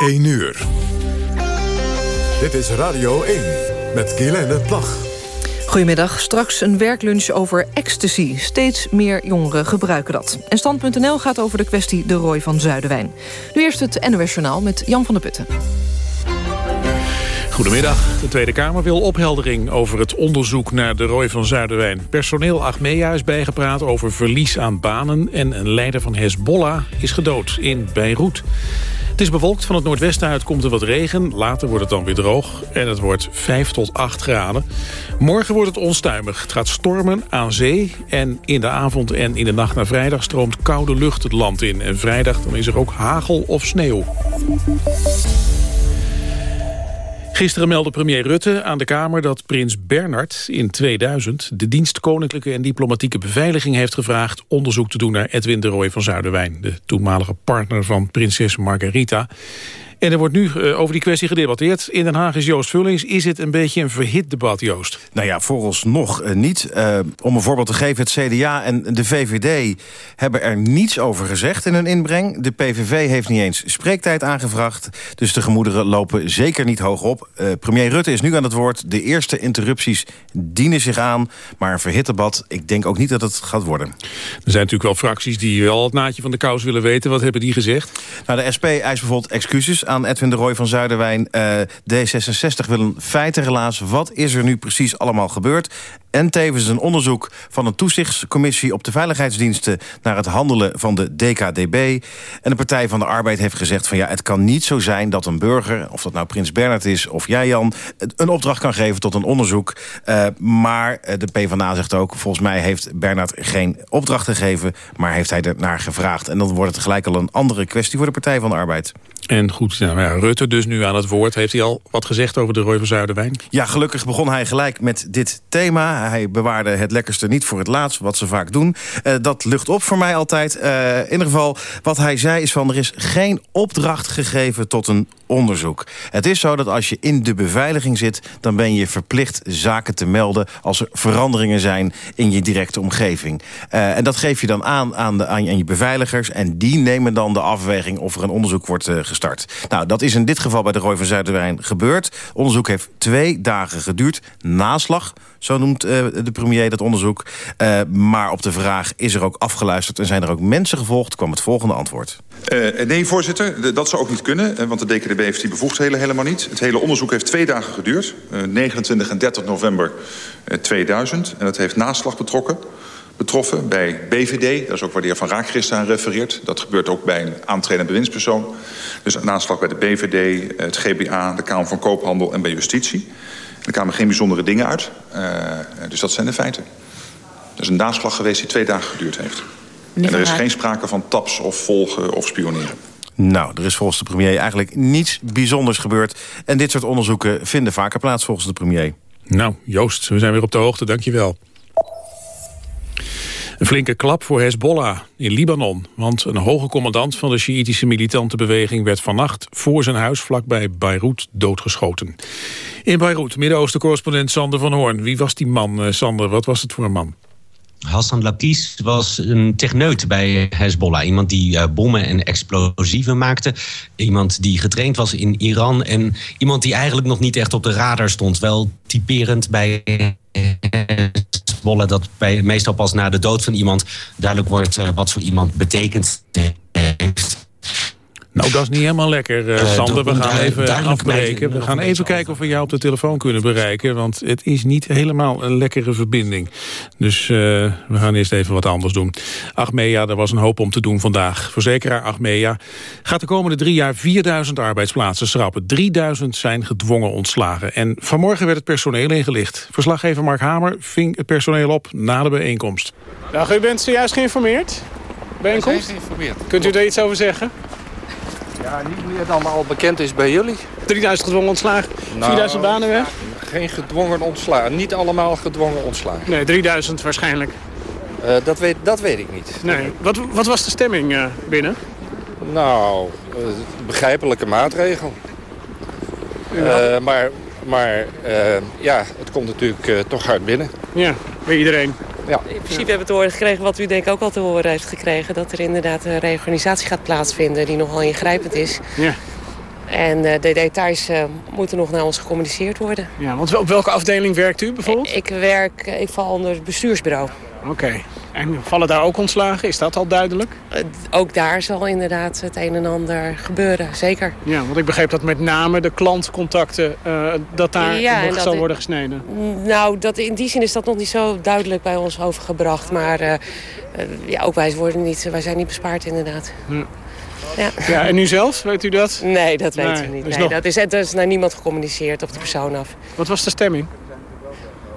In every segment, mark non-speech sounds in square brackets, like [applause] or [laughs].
1 uur. Dit is Radio 1 met Guylaine Plag. Goedemiddag. Straks een werklunch over ecstasy. Steeds meer jongeren gebruiken dat. En Stand.nl gaat over de kwestie de rooi van Zuiderwijn. Nu eerst het NOS Journaal met Jan van der Putten. Goedemiddag. De Tweede Kamer wil opheldering over het onderzoek naar de rooi van Zuiderwijn. Personeel Achmea is bijgepraat over verlies aan banen... en een leider van Hezbollah is gedood in Beirut. Het is bewolkt, van het noordwesten uit komt er wat regen. Later wordt het dan weer droog en het wordt 5 tot 8 graden. Morgen wordt het onstuimig. Het gaat stormen aan zee en in de avond en in de nacht naar vrijdag... stroomt koude lucht het land in. En vrijdag dan is er ook hagel of sneeuw. Gisteren meldde premier Rutte aan de Kamer dat prins Bernard in 2000... de dienst Koninklijke en Diplomatieke Beveiliging heeft gevraagd... onderzoek te doen naar Edwin de Roy van Zuiderwijn... de toenmalige partner van prinses Margarita. En er wordt nu uh, over die kwestie gedebatteerd. In Den Haag is Joost Vullings. Is het een beetje een verhit debat, Joost? Nou ja, vooralsnog uh, niet. Uh, om een voorbeeld te geven, het CDA en de VVD hebben er niets over gezegd in hun inbreng. De PVV heeft niet eens spreektijd aangevraagd. Dus de gemoederen lopen zeker niet hoog op. premier Rutte is nu aan het woord. De eerste interrupties dienen zich aan. Maar een verhit debat, ik denk ook niet dat het gaat worden. Er zijn natuurlijk wel fracties die wel het naadje van de kous willen weten. Wat hebben die gezegd? Nou, de SP eist bijvoorbeeld excuses aan Edwin de Roy van Zuiderwijn. Uh, D66 wil een feitenrelaas. Wat is er nu precies allemaal gebeurd? En tevens een onderzoek van een toezichtscommissie op de veiligheidsdiensten... naar het handelen van de DKDB. En de Partij van de Arbeid heeft gezegd van ja, het kan niet zo zijn dat een burger... of dat nou Prins Bernhard is of jij Jan... een opdracht kan geven tot een onderzoek. Uh, maar eh, de PvdA zegt ook, volgens mij heeft Bernhard geen opdracht gegeven... maar heeft hij er naar gevraagd. En dan wordt het gelijk al een andere kwestie voor de Partij van de Arbeid. En goed, nou ja, Rutte dus nu aan het woord. Heeft hij al wat gezegd over de Roy van Zuiderwijn? Ja, gelukkig begon hij gelijk met dit thema. Hij bewaarde het lekkerste niet voor het laatst, wat ze vaak doen. Uh, dat lucht op voor mij altijd. Uh, in ieder geval, wat hij zei is van... er is geen opdracht gegeven tot een onderzoek. Het is zo dat als je in de beveiliging zit... dan ben je verplicht zaken te melden... als er veranderingen zijn in je directe omgeving. Uh, en dat geef je dan aan aan, aan je beveiligers... en die nemen dan de afweging of er een onderzoek wordt uh, gestart. Nou, dat is in dit geval bij de Rooi van Zuiderwijn gebeurd. Onderzoek heeft twee dagen geduurd. Naslag, zo noemt uh, de premier dat onderzoek. Maar op de vraag is er ook afgeluisterd... en zijn er ook mensen gevolgd, kwam het volgende antwoord. Uh, nee, voorzitter, dat zou ook niet kunnen. Want de DKDB heeft die bevoegdheden helemaal niet. Het hele onderzoek heeft twee dagen geduurd. 29 en 30 november 2000. En dat heeft naslag betrokken betroffen bij BVD. Dat is ook waar de heer Van Raak gisteren aan refereert. Dat gebeurt ook bij een aantredende bewindspersoon. Dus een aanslag bij de BVD, het GBA, de Kamer van Koophandel en bij Justitie. Er kwamen geen bijzondere dingen uit. Uh, dus dat zijn de feiten. Er is een naslag geweest die twee dagen geduurd heeft. En er is geen sprake van taps of volgen of spioneren. Nou, er is volgens de premier eigenlijk niets bijzonders gebeurd. En dit soort onderzoeken vinden vaker plaats volgens de premier. Nou, Joost, we zijn weer op de hoogte, dankjewel. Een flinke klap voor Hezbollah in Libanon. Want een hoge commandant van de Sjiïtische militante beweging... werd vannacht voor zijn huis vlakbij Beirut doodgeschoten. In Beirut, Midden-Oosten-correspondent Sander van Hoorn. Wie was die man, eh, Sander? Wat was het voor een man? Hassan Lakis was een techneut bij Hezbollah. Iemand die uh, bommen en explosieven maakte. Iemand die getraind was in Iran. En iemand die eigenlijk nog niet echt op de radar stond. Wel typerend bij Hezbollah... dat bij, meestal pas na de dood van iemand duidelijk wordt... Uh, wat voor iemand betekent. Nou, dat is niet helemaal lekker, uh, Sander. We gaan even afbreken. We gaan even kijken of we jou op de telefoon kunnen bereiken. Want het is niet helemaal een lekkere verbinding. Dus uh, we gaan eerst even wat anders doen. Achmea, er was een hoop om te doen vandaag. Verzekeraar Achmea gaat de komende drie jaar 4000 arbeidsplaatsen schrappen. 3000 zijn gedwongen ontslagen. En vanmorgen werd het personeel ingelicht. Verslaggever Mark Hamer ving het personeel op na de bijeenkomst. Nou, u bent zojuist geïnformeerd? Bijeenkomst? geïnformeerd. Kunt u daar iets over zeggen? Ja, niet meer dan al bekend is bij jullie. 3000 gedwongen ontslagen, nou, 4000 banen weg? Geen gedwongen ontslagen, niet allemaal gedwongen ontslagen. Nee, 3000 waarschijnlijk. Uh, dat, weet, dat weet ik niet. Nee. Wat, wat was de stemming uh, binnen? Nou, uh, begrijpelijke maatregel. maar maar ja, het komt natuurlijk toch hard binnen. Ja, bij iedereen. Ja. In principe hebben we te horen gekregen wat u denk ik ook al te horen heeft gekregen. Dat er inderdaad een reorganisatie gaat plaatsvinden die nogal ingrijpend is. Ja. En de details moeten nog naar ons gecommuniceerd worden. Ja, want op welke afdeling werkt u bijvoorbeeld? Ik, werk, ik val onder het bestuursbureau. Oké. En vallen daar ook ontslagen? Is dat al duidelijk? ook daar zal inderdaad het een en ander gebeuren, zeker. Ja, want ik begreep dat met name de klantcontacten... Uh, dat daar ja, nog zal worden gesneden. Nou, dat, in die zin is dat nog niet zo duidelijk bij ons overgebracht. Maar uh, ja, ook wij, worden niet, wij zijn niet bespaard inderdaad. Ja. Ja. ja, en u zelf, weet u dat? Nee, dat weten we niet. Dus nee, dat, is, dat is naar niemand gecommuniceerd op de persoon af. Wat was de stemming?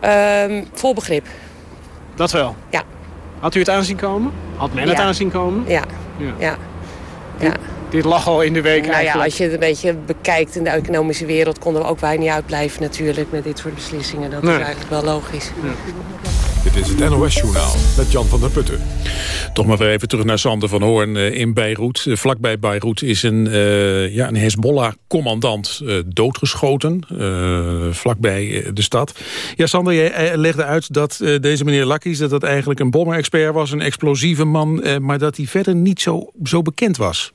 Um, vol begrip. Dat wel? Ja. Had u het aanzien komen? Had men het aanzien komen? Ja. ja. ja. ja. Dit, lag al in de week nou eigenlijk. Ja, als je het een beetje bekijkt in de economische wereld... konden we ook wij niet uitblijven natuurlijk met dit soort beslissingen. Dat is eigenlijk wel logisch. Dit is het NOS-journaal met Jan van der Putten. Toch maar weer even terug naar Sander van Hoorn eh, in Beirut. Eh, vlakbij Beirut is een, uh, ja, een Hezbollah-commandant doodgeschoten. vlakbij de stad. Ja, Sander, jij legde uit dat deze meneer Lakis... dat dat eigenlijk een bomberexpert was, een explosieve man... maar dat hij verder niet zo, zo bekend was.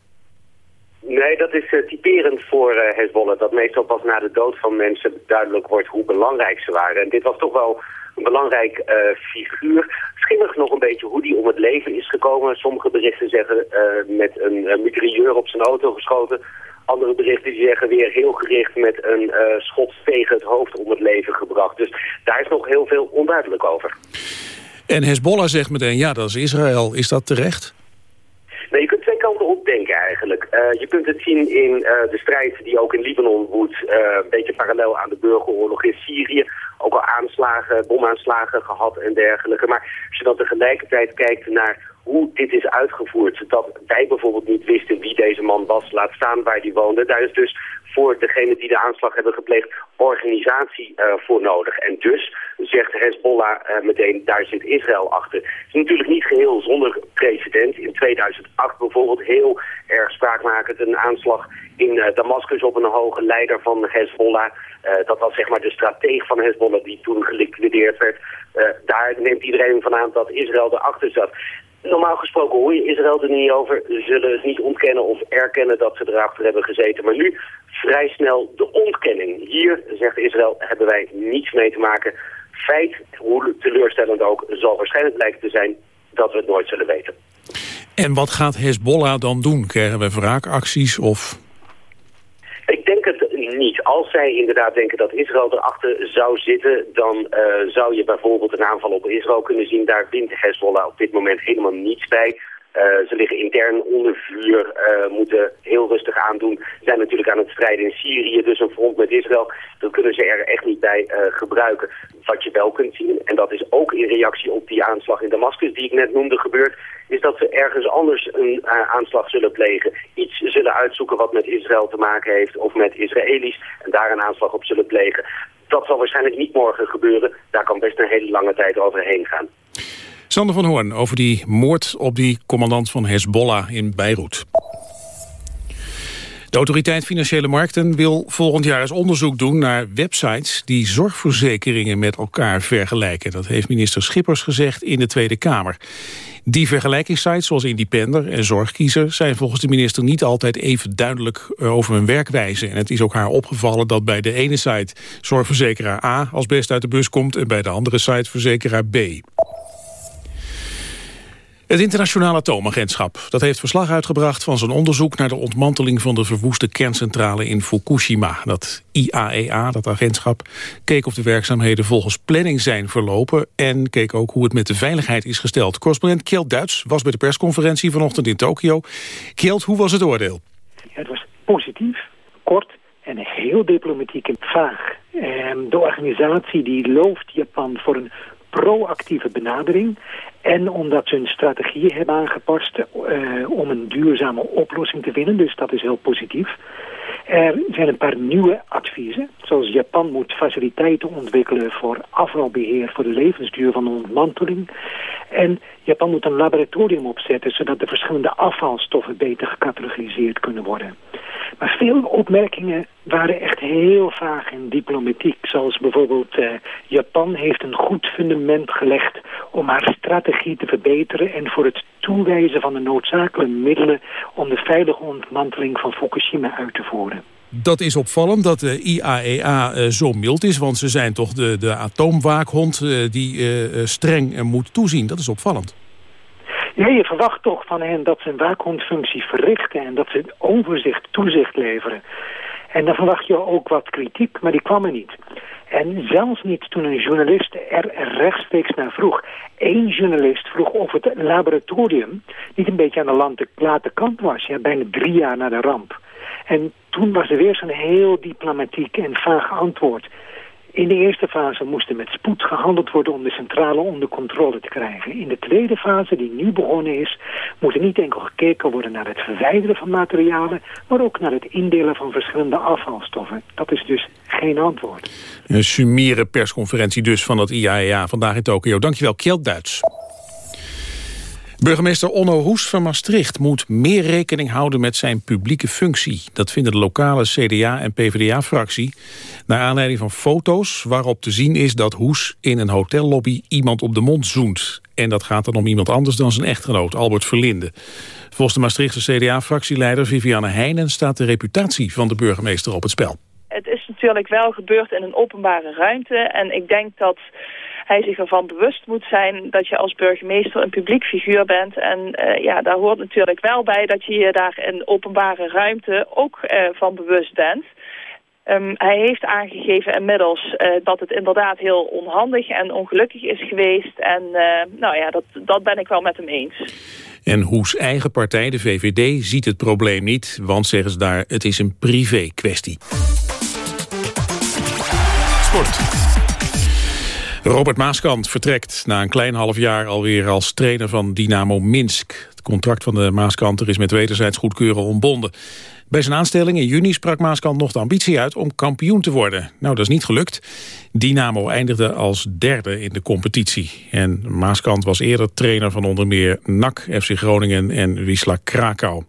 Nee, dat is typerend voor uh, Hezbollah. Dat meestal pas na de dood van mensen duidelijk wordt hoe belangrijk ze waren. En dit was toch wel een belangrijk uh, figuur. Schimmig nog een beetje hoe die om het leven is gekomen. Sommige berichten zeggen uh, met een mitrailleur op zijn auto geschoten. Andere berichten zeggen weer heel gericht met een schot tegen het hoofd om het leven gebracht. Dus daar is nog heel veel onduidelijk over. En Hezbollah zegt meteen, ja, dat is Israël. Is dat terecht? Nee, je kunt twee kanten op denken eigenlijk. Uh, je kunt het zien in uh, de strijd die ook in Libanon woedt, uh, een beetje parallel aan de burgeroorlog in Syrië ook al aanslagen, bomaanslagen gehad en dergelijke. Maar als je dan tegelijkertijd kijkt naar hoe dit is uitgevoerd, dat wij bijvoorbeeld niet wisten wie deze man was, laat staan waar hij woonde. Daar is dus voor degene die de aanslag hebben gepleegd organisatie uh, voor nodig. En dus zegt Hezbollah uh, meteen, daar zit Israël achter. Het is natuurlijk niet geheel zonder precedent. In 2008 bijvoorbeeld heel erg spraakmakend een aanslag in uh, Damascus op een hoge leider van Hezbollah. dat was zeg maar de strateeg van Hezbollah die toen geliquideerd werd. daar neemt iedereen van aan dat Israël erachter zat. Normaal gesproken hoor je Israël er niet over. Ze zullen het niet ontkennen of erkennen dat ze erachter hebben gezeten. Maar nu vrij snel de ontkenning. Hier, zegt Israël, hebben wij niets mee te maken. Feit, hoe teleurstellend ook, zal waarschijnlijk blijken te zijn dat we het nooit zullen weten. En wat gaat Hezbollah dan doen? Krijgen we wraakacties of... Ik denk het niet. Als zij inderdaad denken dat Israël erachter zou zitten... dan uh, zou je bijvoorbeeld een aanval op Israël kunnen zien. Daar wint Hezbollah op dit moment helemaal niets bij. Uh, ze liggen intern onder vuur, uh, moeten heel rustig aandoen. Zijn natuurlijk aan het strijden in Syrië, dus een front met Israël. Dat kunnen ze er echt niet bij uh, gebruiken. Wat je wel kunt zien, en dat is ook in reactie op die aanslag in Damascus die ik net noemde gebeurd... is dat ze ergens anders een aanslag zullen plegen. Iets zullen uitzoeken wat met Israël te maken heeft of met Israëli's... en daar een aanslag op zullen plegen. Dat zal waarschijnlijk niet morgen gebeuren. Daar kan best een hele lange tijd overheen gaan. Sander van Hoorn over die moord op die commandant van Hezbollah in Beirut. De autoriteit Financiële Markten wil volgend jaar eens onderzoek doen naar websites die zorgverzekeringen met elkaar vergelijken. Dat heeft minister Schippers gezegd in de Tweede Kamer. Die vergelijkingssites zoals Independer en Zorgkiezer zijn volgens de minister niet altijd even duidelijk eh, over hun werkwijze. En het is ook haar opgevallen dat bij de ene site zorgverzekeraar A als best uit de bus komt en bij de andere site verzekeraar B. Het internationale atoomagentschap dat heeft verslag uitgebracht van zijn onderzoek naar de ontmanteling van de verwoeste kerncentrale in Fukushima. Dat IAEA, e dat agentschap, keek of de werkzaamheden volgens planning zijn verlopen en keek ook hoe het met de veiligheid is gesteld. Correspondent Kjeld Duits was bij de persconferentie vanochtend in Tokio. Kjeld, hoe was het oordeel? het was positief, kort en heel diplomatiek en vaag. Ehm, de organisatie die looft Japan voor een proactieve benadering. En omdat ze hun strategie hebben aangepast uh, om een duurzame oplossing te vinden. Dus dat is heel positief. Er zijn een paar nieuwe adviezen. Zoals Japan moet faciliteiten ontwikkelen voor afvalbeheer voor de levensduur van de ontmanteling. En Japan moet een laboratorium opzetten zodat de verschillende afvalstoffen beter gecatalogiseerd kunnen worden. Maar veel opmerkingen waren echt heel vaag en diplomatiek. Zoals bijvoorbeeld uh, Japan heeft een goed fundament gelegd om haar strategie te verbeteren en voor het toewijzen van de noodzakelijke middelen om de veilige ontmanteling van Fukushima uit te voeren. Dat is opvallend dat de IAEA uh, zo mild is, want ze zijn toch de, de atoomwaakhond die uh, streng moet toezien. Dat is opvallend. Ja, je verwacht toch van hen dat ze een waakhondfunctie verrichten en dat ze overzicht, toezicht leveren. En dan verwacht je ook wat kritiek, maar die kwam er niet. En zelfs niet toen een journalist er rechtstreeks naar vroeg. Eén journalist vroeg of het laboratorium niet een beetje aan de late kant was. Ja, bijna drie jaar na de ramp. En toen was er weer zo'n heel diplomatiek en vaag antwoord. In de eerste fase moest er met spoed gehandeld worden om de centrale onder controle te krijgen. In de tweede fase, die nu begonnen is, moet er niet enkel gekeken worden naar het verwijderen van materialen, maar ook naar het indelen van verschillende afvalstoffen. Dat is dus geen antwoord. Een summiere persconferentie dus van het IAEA vandaag in Tokio. Dankjewel, Kjeld Duits. Burgemeester Onno Hoes van Maastricht moet meer rekening houden met zijn publieke functie. Dat vinden de lokale CDA- en PvdA-fractie. Naar aanleiding van foto's waarop te zien is dat Hoes in een hotellobby iemand op de mond zoent. En dat gaat dan om iemand anders dan zijn echtgenoot, Albert Verlinde. Volgens de Maastrichtse CDA-fractieleider Viviane Heijnen staat de reputatie van de burgemeester op het spel. Het is natuurlijk wel gebeurd in een openbare ruimte en ik denk dat hij zich ervan bewust moet zijn dat je als burgemeester een publiek figuur bent. En uh, ja, daar hoort natuurlijk wel bij dat je je daar in openbare ruimte ook uh, van bewust bent. Um, hij heeft aangegeven inmiddels uh, dat het inderdaad heel onhandig en ongelukkig is geweest. En nou ja, dat, dat ben ik wel met hem eens. En Hoes eigen partij, de VVD, ziet het probleem niet. Want, zeggen ze daar, het is een privé kwestie. Sport. Robert Maaskant vertrekt na een klein half jaar alweer als trainer van Dynamo Minsk. Het contract van de Maaskanter is met wederzijds goedkeuren ontbonden. Bij zijn aanstelling in juni sprak Maaskant nog de ambitie uit om kampioen te worden. Nou, dat is niet gelukt. Dynamo eindigde als derde in de competitie. En Maaskant was eerder trainer van onder meer NAC, FC Groningen en Wisla Krakau.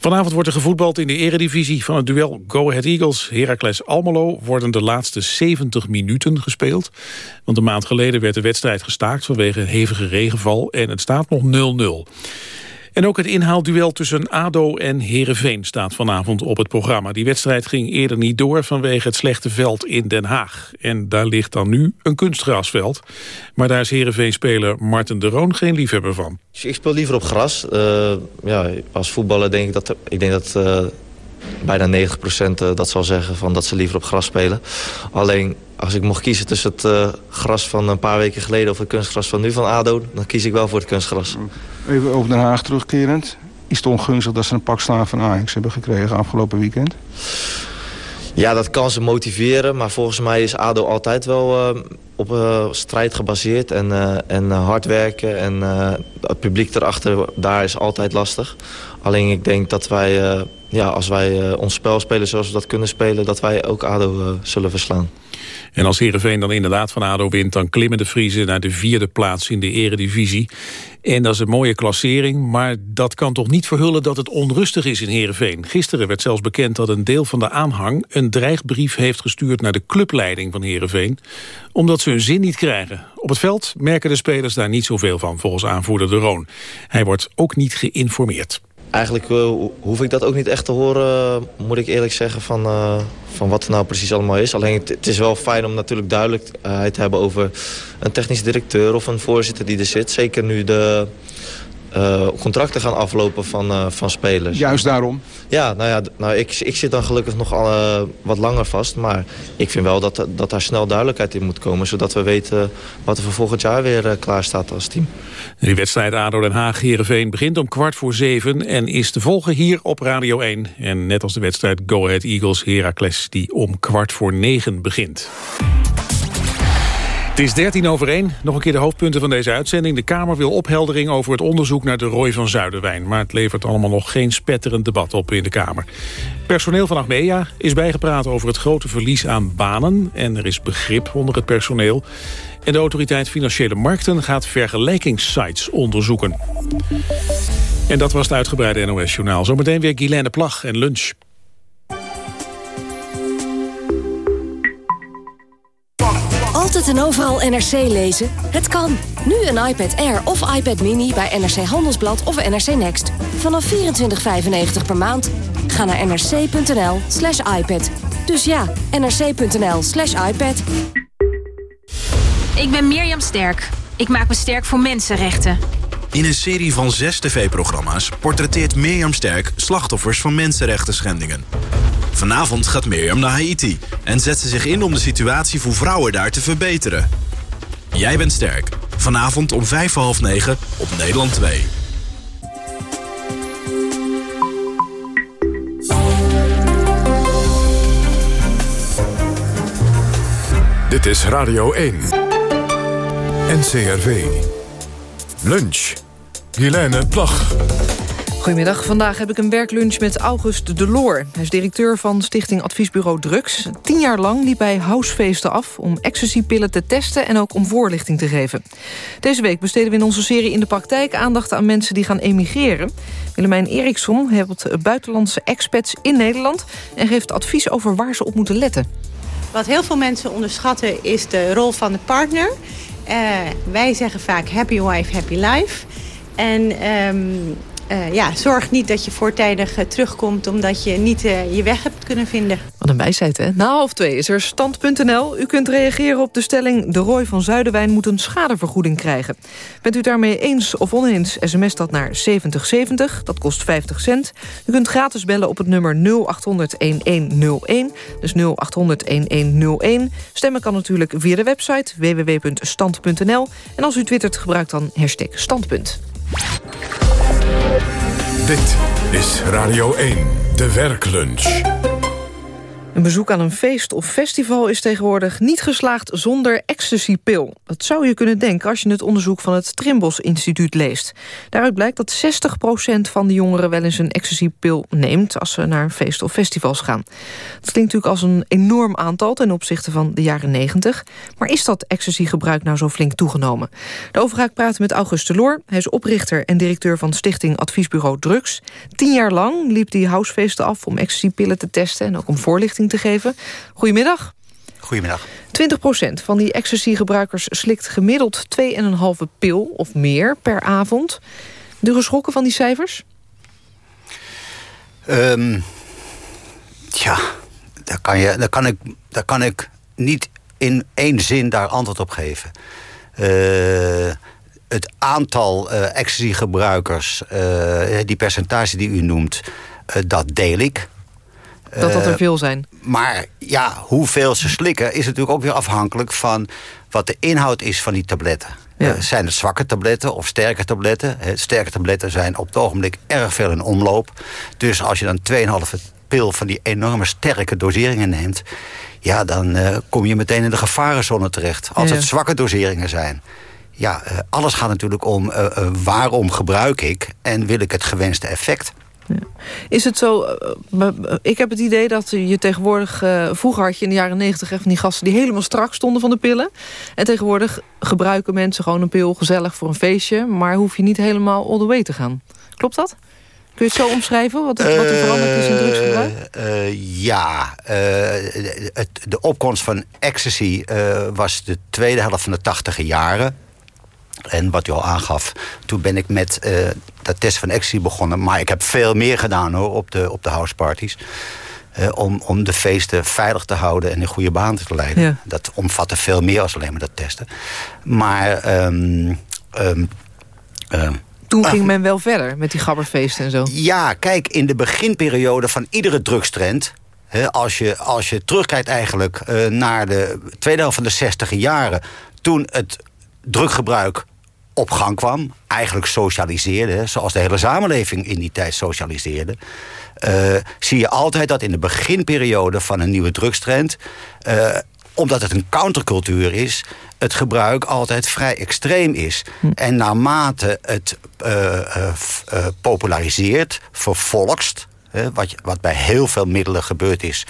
Vanavond wordt er gevoetbald in de eredivisie van het duel Go Ahead Eagles. Heracles Almelo worden de laatste 70 minuten gespeeld. Want een maand geleden werd de wedstrijd gestaakt vanwege hevige regenval en het staat nog 0-0. En ook het inhaalduel tussen ADO en Heerenveen staat vanavond op het programma. Die wedstrijd ging eerder niet door vanwege het slechte veld in Den Haag. En daar ligt dan nu een kunstgrasveld. Maar daar is Heerenveen-speler Marten de Roon geen liefhebber van. Ik speel liever op gras. Uh, ja, als voetballer denk ik dat, ik denk dat uh, bijna 90% uh, dat zal zeggen van dat ze liever op gras spelen. Alleen als ik mocht kiezen tussen het uh, gras van een paar weken geleden... of het kunstgras van nu van ADO, dan kies ik wel voor het kunstgras. Even over Den Haag terugkerend. Is het ongunstig dat ze een pak slaan van Ajax hebben gekregen afgelopen weekend? Ja, dat kan ze motiveren. Maar volgens mij is ADO altijd wel uh, op uh, strijd gebaseerd. En, uh, en hard werken. En het publiek erachter, daar is altijd lastig. Alleen ik denk dat wij, ja, als wij ons spel spelen zoals we dat kunnen spelen... dat wij ook ADO zullen verslaan. En als Heerenveen dan inderdaad van ADO wint... dan klimmen de Friese naar de vierde plaats in de eredivisie. En dat is een mooie klassering, maar dat kan toch niet verhullen... dat het onrustig is in Heerenveen. Gisteren werd zelfs bekend dat een deel van de aanhang... een dreigbrief heeft gestuurd naar de clubleiding van Heerenveen... omdat ze hun zin niet krijgen. Op het veld merken de spelers daar niet zoveel van, volgens aanvoerder De Roon. Hij wordt ook niet geïnformeerd. Eigenlijk uh, hoef ik dat ook niet echt te horen, moet ik eerlijk zeggen, van, uh, van wat er nou precies allemaal is. Alleen het is wel fijn om natuurlijk duidelijkheid te hebben over een technisch directeur of een voorzitter die er zit. Zeker nu de uh, contracten gaan aflopen van, uh, van spelers. Juist daarom? Ja, nou ja, nou, ik, ik zit dan gelukkig nog al, uh, wat langer vast. Maar ik vind wel dat, dat daar snel duidelijkheid in moet komen. Zodat we weten wat er voor volgend jaar weer klaar staat als team. Die wedstrijd ADO Den Haag-Herenveen begint om kwart voor zeven... en is te volgen hier op Radio 1. En net als de wedstrijd Go Ahead Eagles-Heracles... die om kwart voor negen begint. Het is 13 over 1. Nog een keer de hoofdpunten van deze uitzending. De Kamer wil opheldering over het onderzoek naar de rooi van Zuiderwijn. Maar het levert allemaal nog geen spetterend debat op in de Kamer. Personeel van Achmea is bijgepraat over het grote verlies aan banen. En er is begrip onder het personeel. En de autoriteit Financiële Markten gaat vergelijkingssites onderzoeken. En dat was het uitgebreide NOS-journaal. Zometeen weer Guylaine Plag en lunch. Altijd en overal NRC lezen? Het kan. Nu een iPad Air of iPad Mini bij NRC Handelsblad of NRC Next. Vanaf 24,95 per maand. Ga naar nrc.nl slash iPad. Dus ja, nrc.nl slash iPad. Ik ben Mirjam Sterk. Ik maak me sterk voor mensenrechten. In een serie van zes tv-programma's portretteert Mirjam Sterk slachtoffers van mensenrechten schendingen. Vanavond gaat Mirjam naar Haiti en zet ze zich in om de situatie voor vrouwen daar te verbeteren. Jij bent sterk. Vanavond om vijf voor half negen op Nederland 2. Dit is Radio 1. NCRV. Lunch. Guilaine Plag. Goedemiddag, vandaag heb ik een werklunch met August Deloor. Hij is directeur van Stichting Adviesbureau Drugs. Tien jaar lang liep hij housefeesten af om ecstasypillen te testen... en ook om voorlichting te geven. Deze week besteden we in onze serie In de Praktijk... aandacht aan mensen die gaan emigreren. Willemijn Eriksson helpt buitenlandse expats in Nederland... en geeft advies over waar ze op moeten letten. Wat heel veel mensen onderschatten is de rol van de partner. Uh, wij zeggen vaak happy wife, happy life. En um, uh, ja, zorg niet dat je voortijdig uh, terugkomt... omdat je niet uh, je weg hebt kunnen vinden. Wat een wijsheid, hè? Na half twee is er stand.nl. U kunt reageren op de stelling... de Roy van Zuiderwijn moet een schadevergoeding krijgen. Bent u daarmee eens of oneens, sms dat naar 7070. Dat kost 50 cent. U kunt gratis bellen op het nummer 0800-1101. Dus 0800-1101. Stemmen kan natuurlijk via de website www.stand.nl. En als u twittert, gebruikt dan hashtag standpunt. Dit is Radio 1, de werklunch. Een bezoek aan een feest of festival is tegenwoordig niet geslaagd zonder ecstasypil. Dat zou je kunnen denken als je het onderzoek van het Trimbos Instituut leest. Daaruit blijkt dat 60% van de jongeren wel eens een ecstasypil neemt... als ze naar een feest of festivals gaan. Dat klinkt natuurlijk als een enorm aantal ten opzichte van de jaren 90. Maar is dat ecstasygebruik nou zo flink toegenomen? Daarover ga ik praten met August Deloor. Hij is oprichter en directeur van Stichting Adviesbureau Drugs. Tien jaar lang liep hij housefeesten af om ecstasypillen te testen... en ook om voorlichting te geven. Goedemiddag. Goedemiddag. 20% van die ecstasy-gebruikers slikt gemiddeld 2,5 pil of meer per avond. De geschrokken van die cijfers? Um, ja, daar kan, je, daar, kan ik, daar kan ik niet in één zin daar antwoord op geven. Uh, het aantal uh, ecstasy-gebruikers, uh, die percentage die u noemt, dat deel ik. Dat dat er veel zijn. Maar ja, hoeveel ze slikken is natuurlijk ook weer afhankelijk van wat de inhoud is van die tabletten. Ja. Uh, zijn het zwakke tabletten of sterke tabletten? sterke tabletten zijn op het ogenblik erg veel in omloop. Dus als je dan 2,5 pil van die enorme sterke doseringen neemt... ja, dan uh, kom je meteen in de gevarenzone terecht. Als ja. het zwakke doseringen zijn. Ja, alles gaat natuurlijk om waarom gebruik ik... en wil ik het gewenste effect... Ja. Is het zo, uh, ik heb het idee dat je tegenwoordig... Uh, vroeger had je in de jaren negentig van die gasten... die helemaal strak stonden van de pillen. En tegenwoordig gebruiken mensen gewoon een pil gezellig voor een feestje... maar hoef je niet helemaal all the way te gaan. Klopt dat? Kun je het zo omschrijven, wat, het, wat er veranderd is in drugsgebruik? Uh, ja, het, de opkomst van ecstasy was de tweede helft van de tachtige jaren... En wat u al aangaf, toen ben ik met uh, dat test van ecstasy begonnen. Maar ik heb veel meer gedaan hoor, op de, op de houseparties. Uh, om, om de feesten veilig te houden en in goede banen te leiden. Ja. Dat omvatte veel meer als alleen maar dat testen. Maar... Um, um, um, toen ging men wel verder met die gabberfeesten en zo. Ja, kijk, in de beginperiode van iedere drugstrend... He, als, je, als je terugkijkt eigenlijk uh, naar de tweede helft van de 60 jaren... toen het druggebruik op gang kwam. Eigenlijk socialiseerde, zoals de hele samenleving in die tijd socialiseerde. Uh, zie je altijd dat in de beginperiode van een nieuwe drugstrend... Uh, omdat het een countercultuur is, het gebruik altijd vrij extreem is. Hm. En naarmate het uh, populariseert, vervolgst... wat, wat bij heel veel middelen gebeurd is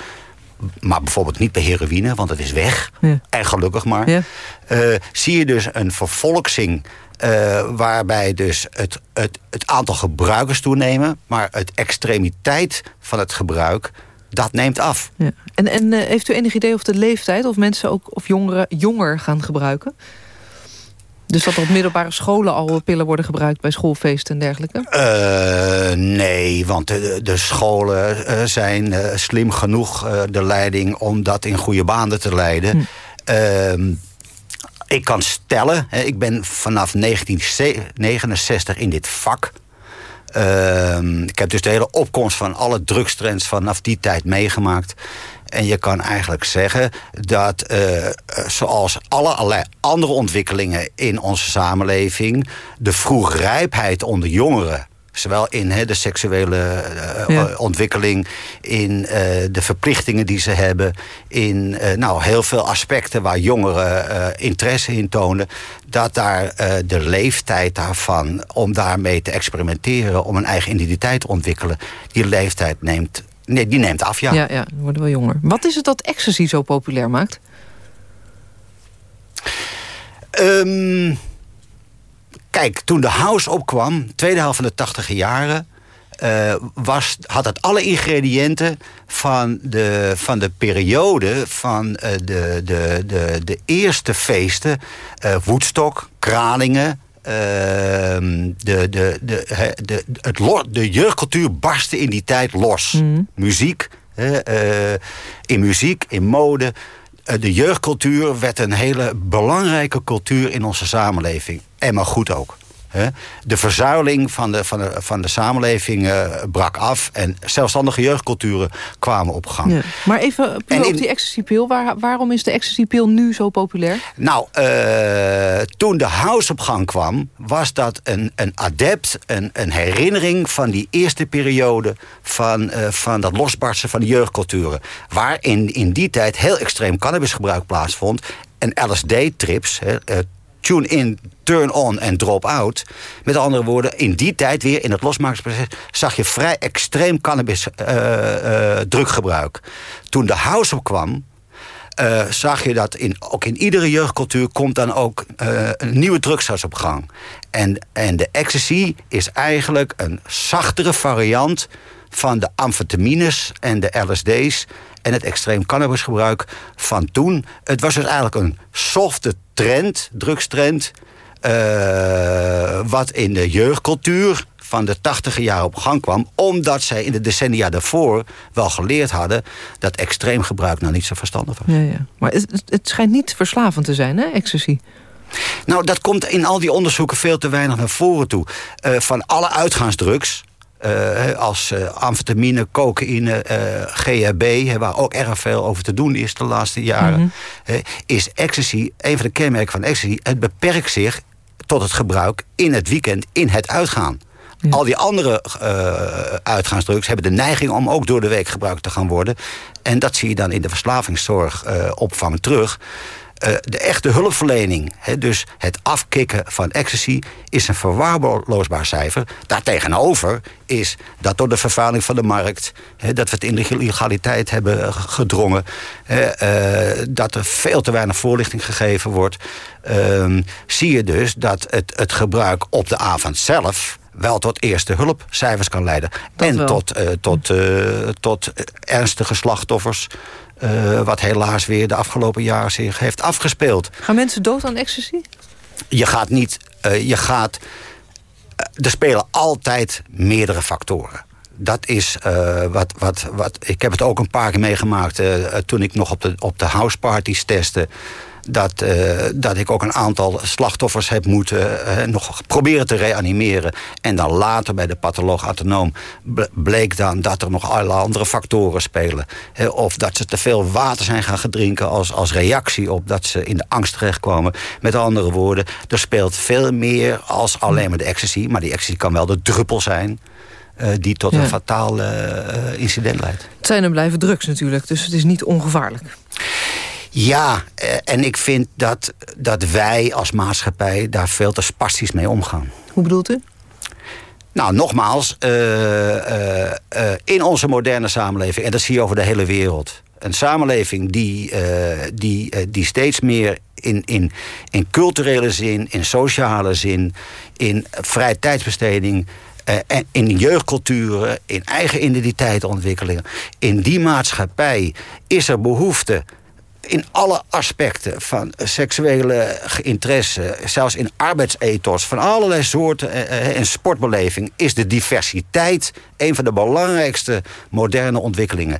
maar bijvoorbeeld niet bij heroïne, want het is weg. Ja. En gelukkig maar. Ja. Uh, zie je dus een vervolksing uh, waarbij dus het, het, het aantal gebruikers toenemen... maar het extremiteit van het gebruik Dat neemt af. Ja. En, en uh, heeft u enig idee of de leeftijd... of mensen ook of jongeren jonger gaan gebruiken? Dus dat er op middelbare scholen al pillen worden gebruikt... bij schoolfeesten en dergelijke? Uh, nee, want de, de scholen zijn slim genoeg, de leiding... om dat in goede banen te leiden. Hm. Ik kan stellen, hè, ik ben vanaf 1969 in dit vak... ik heb dus de hele opkomst van alle drugstrends vanaf die tijd meegemaakt. En je kan eigenlijk zeggen dat uh, zoals allerlei andere ontwikkelingen in onze samenleving... de vroegrijpheid onder jongeren Zowel in he, de seksuele uh, ja. ontwikkeling, in uh, de verplichtingen die ze hebben... in uh, nou, heel veel aspecten waar jongeren interesse in tonen... dat daar de leeftijd daarvan om daarmee te experimenteren... om een eigen identiteit te ontwikkelen... die leeftijd neemt Nee, die neemt af, ja. Ja, ja worden wel jonger. Wat is het dat ecstasy zo populair maakt? Um, kijk, toen de house opkwam, tweede helft van de tachtige jaren... Uh, was, had het alle ingrediënten van de, van de periode van uh, de, de, de, de eerste feesten. Uh, Woodstock, Kralingen, Ehm, de, de, de, de, het de jeugdcultuur barstte in die tijd los. Mhm. Muziek, in muziek, in mode. Uh, de jeugdcultuur werd een hele belangrijke cultuur in onze samenleving. En maar goed ook. De verzuiling van de, van de, van de samenleving uh, brak af. En zelfstandige jeugdculturen kwamen op gang. Ja. Maar even puur op die ecstasypil. Waar, waarom is de ecstasypil nu zo populair? Nou, uh, toen de house op gang kwam... was dat een, een adept, een, een herinnering van die eerste periode... van, uh, van dat losbarsten van de jeugdculturen. Waar in, in die tijd heel extreem cannabisgebruik plaatsvond en LSD-trips, tune-in, turn-on en drop-out. Met andere woorden, in die tijd weer in het losmakingsproces... zag je vrij extreem cannabis-druggebruik. Uh, Toen de house opkwam... Uh, zag je dat in, ook in iedere jeugdcultuur komt dan ook een nieuwe drugsas op gang. En, en de ecstasy is eigenlijk een zachtere variant van de amfetamines en de LSD's en het extreem cannabisgebruik van toen. Het was dus eigenlijk een softe trend, drugstrend... Uh, wat in de jeugdcultuur van de tachtige jaren op gang kwam... omdat zij in de decennia daarvoor wel geleerd hadden... dat extreem gebruik nou niet zo verstandig was. Ja, ja. Maar het, het schijnt niet verslavend te zijn, hè, ecstasy? Nou, dat komt in al die onderzoeken veel te weinig naar voren toe. Uh, van alle uitgaansdrugs uh, als uh, amfetamine, cocaïne, uh, GHB... waar ook erg veel over te doen is de laatste jaren... Mm -hmm. is ecstasy, een van de kenmerken van ecstasy... het beperkt zich tot het gebruik in het weekend, in het uitgaan. Ja. Al die andere uitgaansdrugs hebben de neiging om ook door de week gebruikt te gaan worden. En dat zie je dan in de verslavingszorgopvang terug. Uh, de echte hulpverlening, dus het afkicken van ecstasy... is een verwaarloosbaar cijfer. Daartegenover is dat door de vervuiling van de markt... Dat we het in de illegaliteit hebben gedrongen... He, uh, dat er veel te weinig voorlichting gegeven wordt... Uh, zie je dus dat het, het gebruik op de avond zelf wel tot eerste hulpcijfers kan leiden. Dat en tot, uh, tot, uh, tot ernstige slachtoffers uh, wat helaas weer de afgelopen jaren zich heeft afgespeeld. Gaan mensen dood aan ecstasy? Je gaat niet... Je gaat, er spelen altijd meerdere factoren. Dat is wat, wat, wat... Ik heb het ook een paar keer meegemaakt... toen ik nog op de, op de houseparties testte dat, uh, dat ik ook een aantal slachtoffers heb moeten uh, nog proberen te reanimeren. En dan later bij de patholoog autonoom bleek dan dat er nog allerlei andere factoren spelen. of dat ze te veel water zijn gaan gedrinken als, als reactie op dat ze in de angst terechtkomen. Met andere woorden, er speelt veel meer als alleen maar de ecstasy. Maar die ecstasy kan wel de druppel zijn. Uh, die tot ja. een fataal incident leidt. Het zijn en blijven drugs natuurlijk, dus het is niet ongevaarlijk. Ja, en ik vind dat, dat wij als maatschappij daar veel te spastisch mee omgaan. Hoe bedoelt u? Nou, nogmaals, uh, uh, uh, in onze moderne samenleving, en dat zie je over de hele wereld... een samenleving die, die, die steeds meer in, in, in culturele zin, in sociale zin... in vrije tijdsbesteding en in jeugdculturen, in eigen identiteitsontwikkelingen. In die maatschappij is er behoefte in alle aspecten van seksuele interesse, zelfs in arbeidsethos, van allerlei soorten en sportbeleving, is de diversiteit een van de belangrijkste moderne ontwikkelingen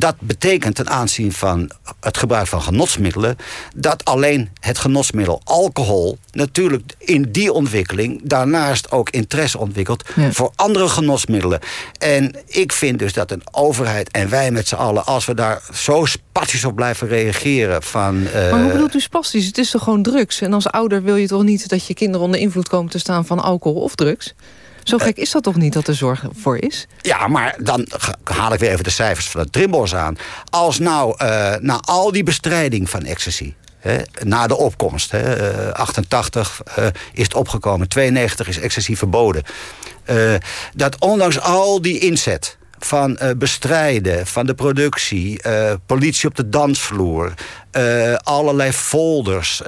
dat betekent ten aanzien van het gebruik van genotsmiddelen... dat alleen het genotsmiddel alcohol natuurlijk in die ontwikkeling... daarnaast ook interesse ontwikkelt voor andere genotsmiddelen. En ik vind dus dat een overheid en wij met z'n allen... als we daar zo spastisch op blijven reageren van... Uh... Maar hoe bedoelt u spastisch? Het is toch gewoon drugs? En als ouder wil je toch niet dat je kinderen onder invloed komen te staan... van alcohol of drugs? Zo gek is dat toch niet dat er zorg voor is? Ja, maar dan haal ik weer even de cijfers van het Trimbos aan. Als nou uh, na al die bestrijding van ecstasy... na de opkomst, hè, 88 uh, eh, is het opgekomen, 92 is ecstasy verboden... Dat ondanks al die inzet van bestrijden, van de productie... politie op de dansvloer, allerlei folders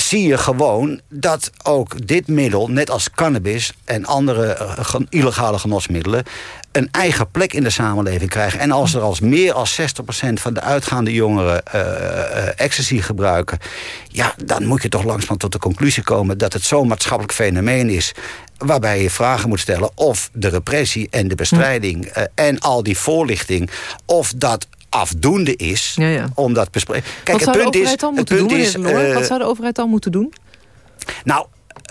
zie je gewoon dat ook dit middel, net als cannabis en andere uh, illegale genotsmiddelen, een eigen plek in de samenleving krijgen. En als er als meer dan 60% van de uitgaande jongeren uh, ecstasy gebruiken... ja, dan moet je toch langzaam tot de conclusie komen... dat het zo'n maatschappelijk fenomeen is waarbij je vragen moet stellen of de repressie en de bestrijding... en al die voorlichting, of dat afdoende is ja, ja. om dat bespreken. Kijk, Wat het punt is, het punt is, uh, Wat zou de overheid dan moeten doen? Nou,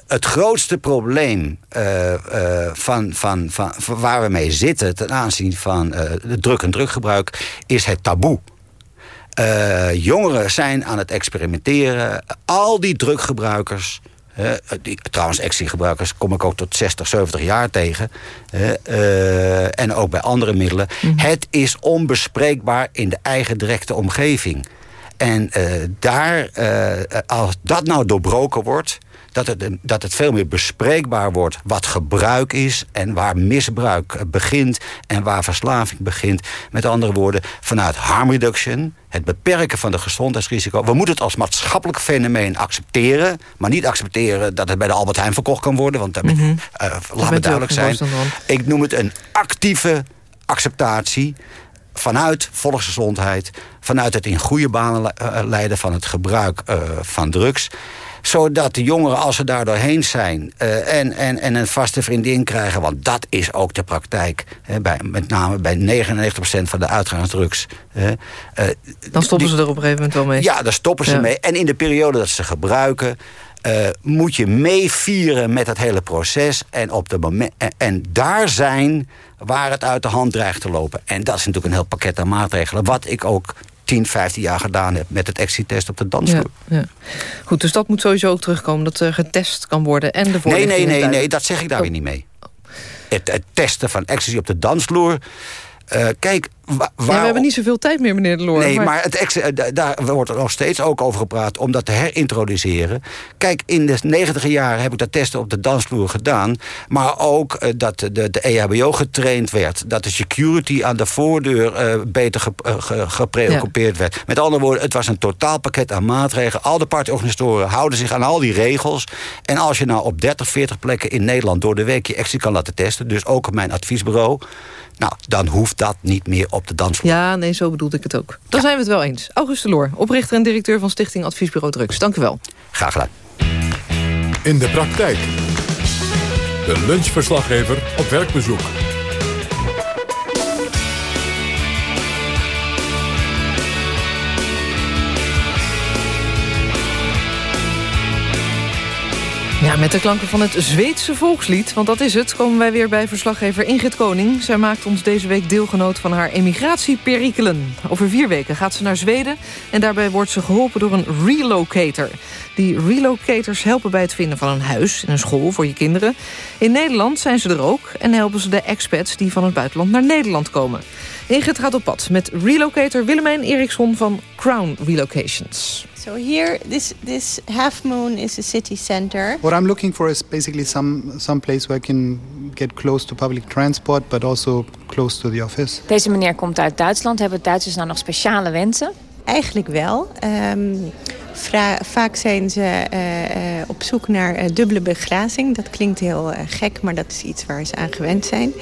het grootste probleem uh, uh, van, van, van, van, waar we mee zitten... ten aanzien van de druk- en druggebruik, is het taboe. jongeren zijn aan het experimenteren. Al die druggebruikers die, trouwens, actiegebruikers kom ik ook tot 60, 70 jaar tegen. Uh, en ook bij andere middelen. Mhm. Het is onbespreekbaar in de eigen directe omgeving. En uh, daar, als dat nou doorbroken wordt dat het, dat het veel meer bespreekbaar wordt wat gebruik is... en waar misbruik begint en waar verslaving begint. Met andere woorden, vanuit harm reduction, het beperken van de gezondheidsrisico... we moeten het als maatschappelijk fenomeen accepteren... maar niet accepteren dat het bij de Albert Heijn verkocht kan worden... want mm -hmm. uh, laat me duidelijk zijn. Ik noem het een actieve acceptatie vanuit volksgezondheid... vanuit het in goede banen eh, leiden van het gebruik uh, van drugs zodat de jongeren, als ze daar doorheen zijn... Uh, en, en, en een vaste vriendin krijgen... want dat is ook de praktijk. Hè, bij, met name bij 99% van de uitgaansdrugs. Hè, uh, dan stoppen ze er op een gegeven moment wel mee? Ja, daar stoppen ze mee. En in de periode dat ze gebruiken... Uh, moet je meevieren met het hele proces. En, op de moment, en, en, daar zijn waar het uit de hand dreigt te lopen. En dat is natuurlijk een heel pakket aan maatregelen. Wat ik ook 10, 15 jaar gedaan heb met het exit-test op de dansvloer. Ja, ja. Goed, dus dat moet sowieso ook terugkomen, dat er getest kan worden en de Nee, nee, nee, nee, dat zeg ik daar oh. weer niet mee. Het, het, testen van ecstasy op de dansvloer... Uh, kijk, ja, we hebben niet zoveel tijd meer, meneer de Loor. Nee, maar, het, eh, daar wordt er nog steeds ook over gepraat... om dat te herintroduceren. Kijk, in de negentiger jaren heb ik dat testen op de dansvloer gedaan. Maar ook uh, dat de, de EHBO getraind werd. Dat de security aan de voordeur uh, beter ge, ge, gepreoccupeerd ja. werd. Met andere woorden, het was een totaalpakket aan maatregelen. Al de partyorganisatoren houden zich aan al die regels. En als je nou op 30, 40 plekken in Nederland... door de week je extra kan laten testen... dus ook op mijn adviesbureau... nou, dan hoeft dat niet meer op de dansvloer. Ja, nee, zo bedoelde ik het ook. Dan zijn we het wel eens. Auguste Loor, oprichter en directeur van Stichting Adviesbureau Drugs. Dank u wel. Graag gedaan. In de praktijk. De lunchverslaggever op werkbezoek. Ja, met de klanken van het Zweedse volkslied, want dat is het... komen wij weer bij verslaggever Ingrid Koning. Zij maakt ons deze week deelgenoot van haar emigratieperikelen. Over vier weken gaat ze naar Zweden... en daarbij wordt ze geholpen door een relocator. Die relocators helpen bij het vinden van een huis en een school voor je kinderen. In Nederland zijn ze er ook en helpen ze de expats... die van het buitenland naar Nederland komen. Ingrid gaat op pad met relocator Willemijn Eriksson van Crown Relocations. So here, this this half moon is a city center. What I'm looking for is basically some some place where I can get close to public transport, but also close to the office. Deze meneer komt uit Duitsland. Hebben Duitsers nou nog speciale wensen? Eigenlijk wel. Um, vaak zijn ze uh, op zoek naar dubbele beglazing. Dat klinkt heel gek, maar dat is iets waar ze aan gewend zijn.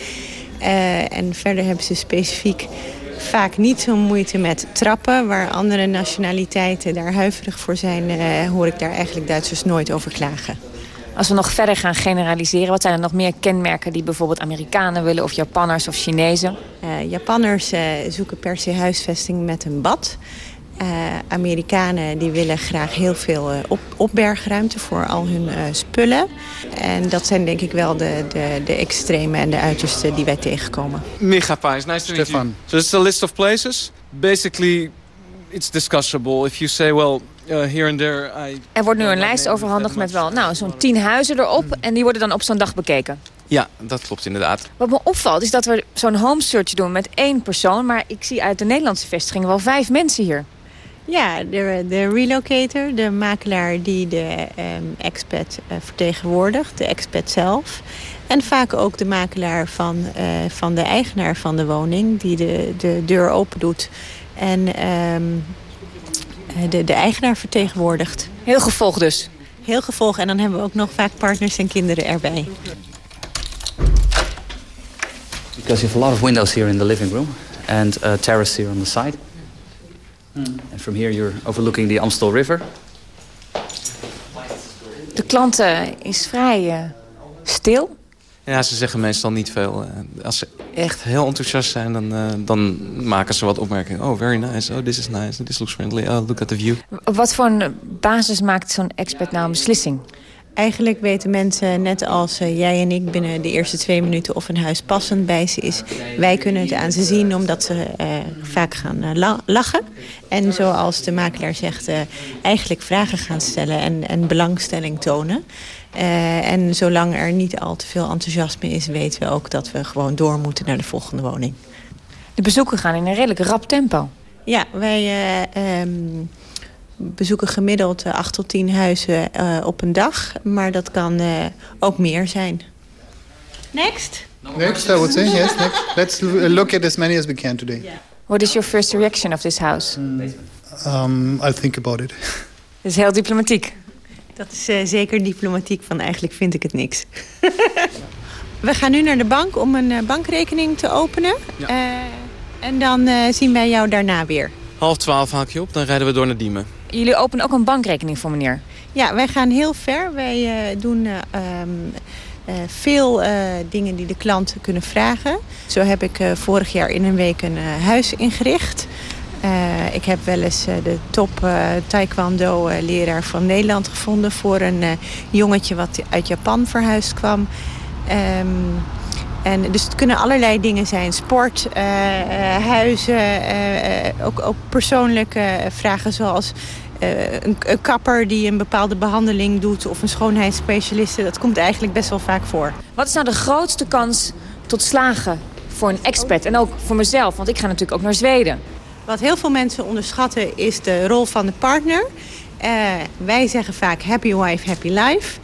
en verder hebben ze specifiek vaak niet zo moeite met trappen. Waar andere nationaliteiten daar huiverig voor zijn... hoor ik daar eigenlijk Duitsers nooit over klagen. Als we nog verder gaan generaliseren, wat zijn er nog meer kenmerken die bijvoorbeeld Amerikanen willen of Japanners of Chinezen? Uh, Japanners uh, zoeken per se huisvesting met een bad. Uh, Amerikanen die willen graag heel veel op, opbergruimte voor al hun spullen. En dat zijn denk ik wel de, de, de extreme en de uiterste die wij tegenkomen. Megapais, nice to meet you. So this is a list of places. Basically, it's discussable. If you say, well, uh, here and there, I... Er wordt nu een lijst overhandigd met wel nou, zo'n tien huizen erop. En die worden dan op zo'n dag bekeken. Ja, dat klopt inderdaad. Wat me opvalt is dat we zo'n home search doen met één persoon. Maar ik zie uit de Nederlandse vestiging wel vijf mensen hier. Ja, de, de relocator, de makelaar die de um, expat uh, vertegenwoordigt. De expat zelf. En vaak ook de makelaar van, uh, van de eigenaar van de woning. Die de, de deur open doet. En um, de, de eigenaar vertegenwoordigt. Heel gevolg dus? Heel gevolg. En dan hebben we ook nog vaak partners en kinderen erbij. Because you have a lot of windows here in the living room. And a terrace here on the side. And from here you're overlooking the Amstel River. De klant is vrij uh, stil. Ja, ze zeggen meestal niet veel. Eh, als ze echt heel enthousiast zijn, dan, uh, dan maken ze wat opmerkingen. Oh, very nice. Oh, this is nice. This looks friendly. Oh, look at the view. Wat voor een basis maakt zo'n expert nou een beslissing? Eigenlijk weten mensen, net als uh, jij en ik... binnen de eerste twee minuten of een huis passend bij ze is. Wij kunnen het aan ze zien omdat ze uh, vaak gaan uh, lachen. En zoals de makelaar zegt, eigenlijk vragen gaan stellen... en, en belangstelling tonen. En zolang er niet al te veel enthousiasme is... weten we ook dat we gewoon door moeten naar de volgende woning. De bezoeken gaan in een redelijk rap tempo. Ja, wij um, bezoeken gemiddeld 8 tot 10 huizen uh, op een dag. Maar dat kan ook meer zijn. Next. Next, I would say, yes. Next. Let's look at as many as we can today. Yeah. What is your first reaction of this house? Mm. Um, I'll think about it. Het [laughs] is heel diplomatiek. Dat is uh, zeker diplomatiek van eigenlijk vind ik het niks. [laughs] We gaan nu naar de bank om een uh, bankrekening te openen. Ja. Uh, en dan zien wij jou daarna weer. Half twaalf haak je op, dan rijden we door naar Diemen. Jullie openen ook een bankrekening voor meneer? Ja, wij gaan heel ver. Wij doen um, veel dingen die de klanten kunnen vragen. Zo heb ik vorig jaar in een week een huis ingericht... Ik heb wel eens de top taekwondo-leraar van Nederland gevonden... voor een jongetje wat uit Japan verhuisd kwam. Um, en dus het kunnen allerlei dingen zijn. Sport, huizen, ook, ook persoonlijke vragen zoals... Een, een, kapper die een bepaalde behandeling doet... of een schoonheidsspecialiste. Dat komt eigenlijk best wel vaak voor. Wat is nou de grootste kans tot slagen voor een expert? En ook voor mezelf, want ik ga natuurlijk ook naar Zweden. Wat heel veel mensen onderschatten is de rol van de partner. Wij zeggen vaak happy wife, happy life.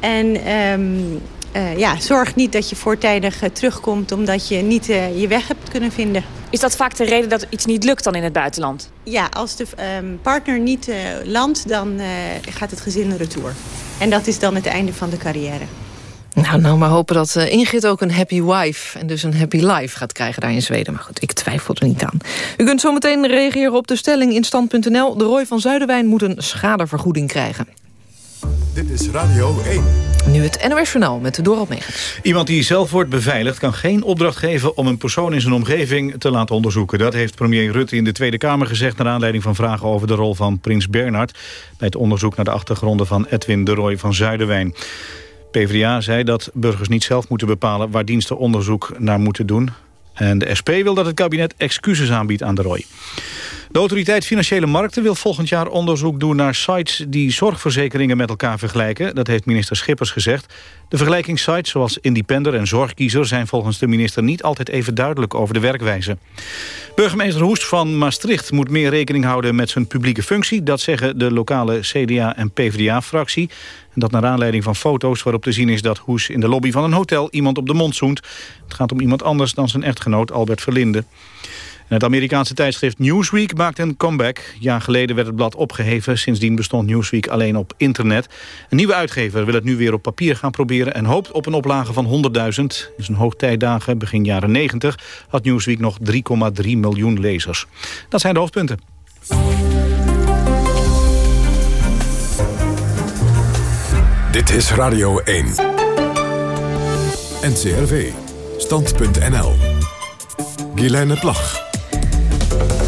En um, uh, ja, zorg niet dat je voortijdig uh, terugkomt omdat je niet je weg hebt kunnen vinden. Is dat vaak de reden dat iets niet lukt dan in het buitenland? Ja, als de um, partner niet landt, dan gaat het gezin retour. En dat is dan het einde van de carrière. Nou, nou maar hopen dat uh, Ingrid ook een happy wife... en dus een happy life gaat krijgen daar in Zweden. Maar goed, ik twijfel er niet aan. U kunt zometeen reageren op de stelling in stand.nl. De Roy van Zuiderwijn moet een schadevergoeding krijgen. Dit is Radio 1. Nu het NOS Journaal met Dorot Megens. Iemand die zelf wordt beveiligd kan geen opdracht geven... om een persoon in zijn omgeving te laten onderzoeken. Dat heeft premier Rutte in de Tweede Kamer gezegd... naar aanleiding van vragen over de rol van prins Bernhard... bij het onderzoek naar de achtergronden van Edwin de Roy van Zuiderwijn. PvdA zei dat burgers niet zelf moeten bepalen... waar diensten onderzoek naar moeten doen. En de SP wil dat het kabinet excuses aanbiedt aan de ROI. De autoriteit Financiële Markten wil volgend jaar onderzoek doen naar sites die zorgverzekeringen met elkaar vergelijken. Dat heeft minister Schippers gezegd. De vergelijkingssites zoals Independer en Zorgkiezer zijn volgens de minister niet altijd even duidelijk over de werkwijze. Burgemeester Hoest van Maastricht moet meer rekening houden met zijn publieke functie. Dat zeggen de lokale CDA en PvdA-fractie. Dat naar aanleiding van foto's waarop te zien is dat Hoes in de lobby van een hotel iemand op de mond zoent. Het gaat om iemand anders dan zijn echtgenoot Albert Verlinde. Het Amerikaanse tijdschrift Newsweek maakt een comeback. Een jaar geleden werd het blad opgeheven. Sindsdien bestond Newsweek alleen op internet. Een nieuwe uitgever wil het nu weer op papier gaan proberen... en hoopt op een oplage van 100.000. In zijn hoogtijdagen, begin jaren 90... had Newsweek nog 3,3 miljoen lezers. Dat zijn de hoofdpunten. Dit is Radio 1. NCRV. Stand.nl. Guilaine Plag.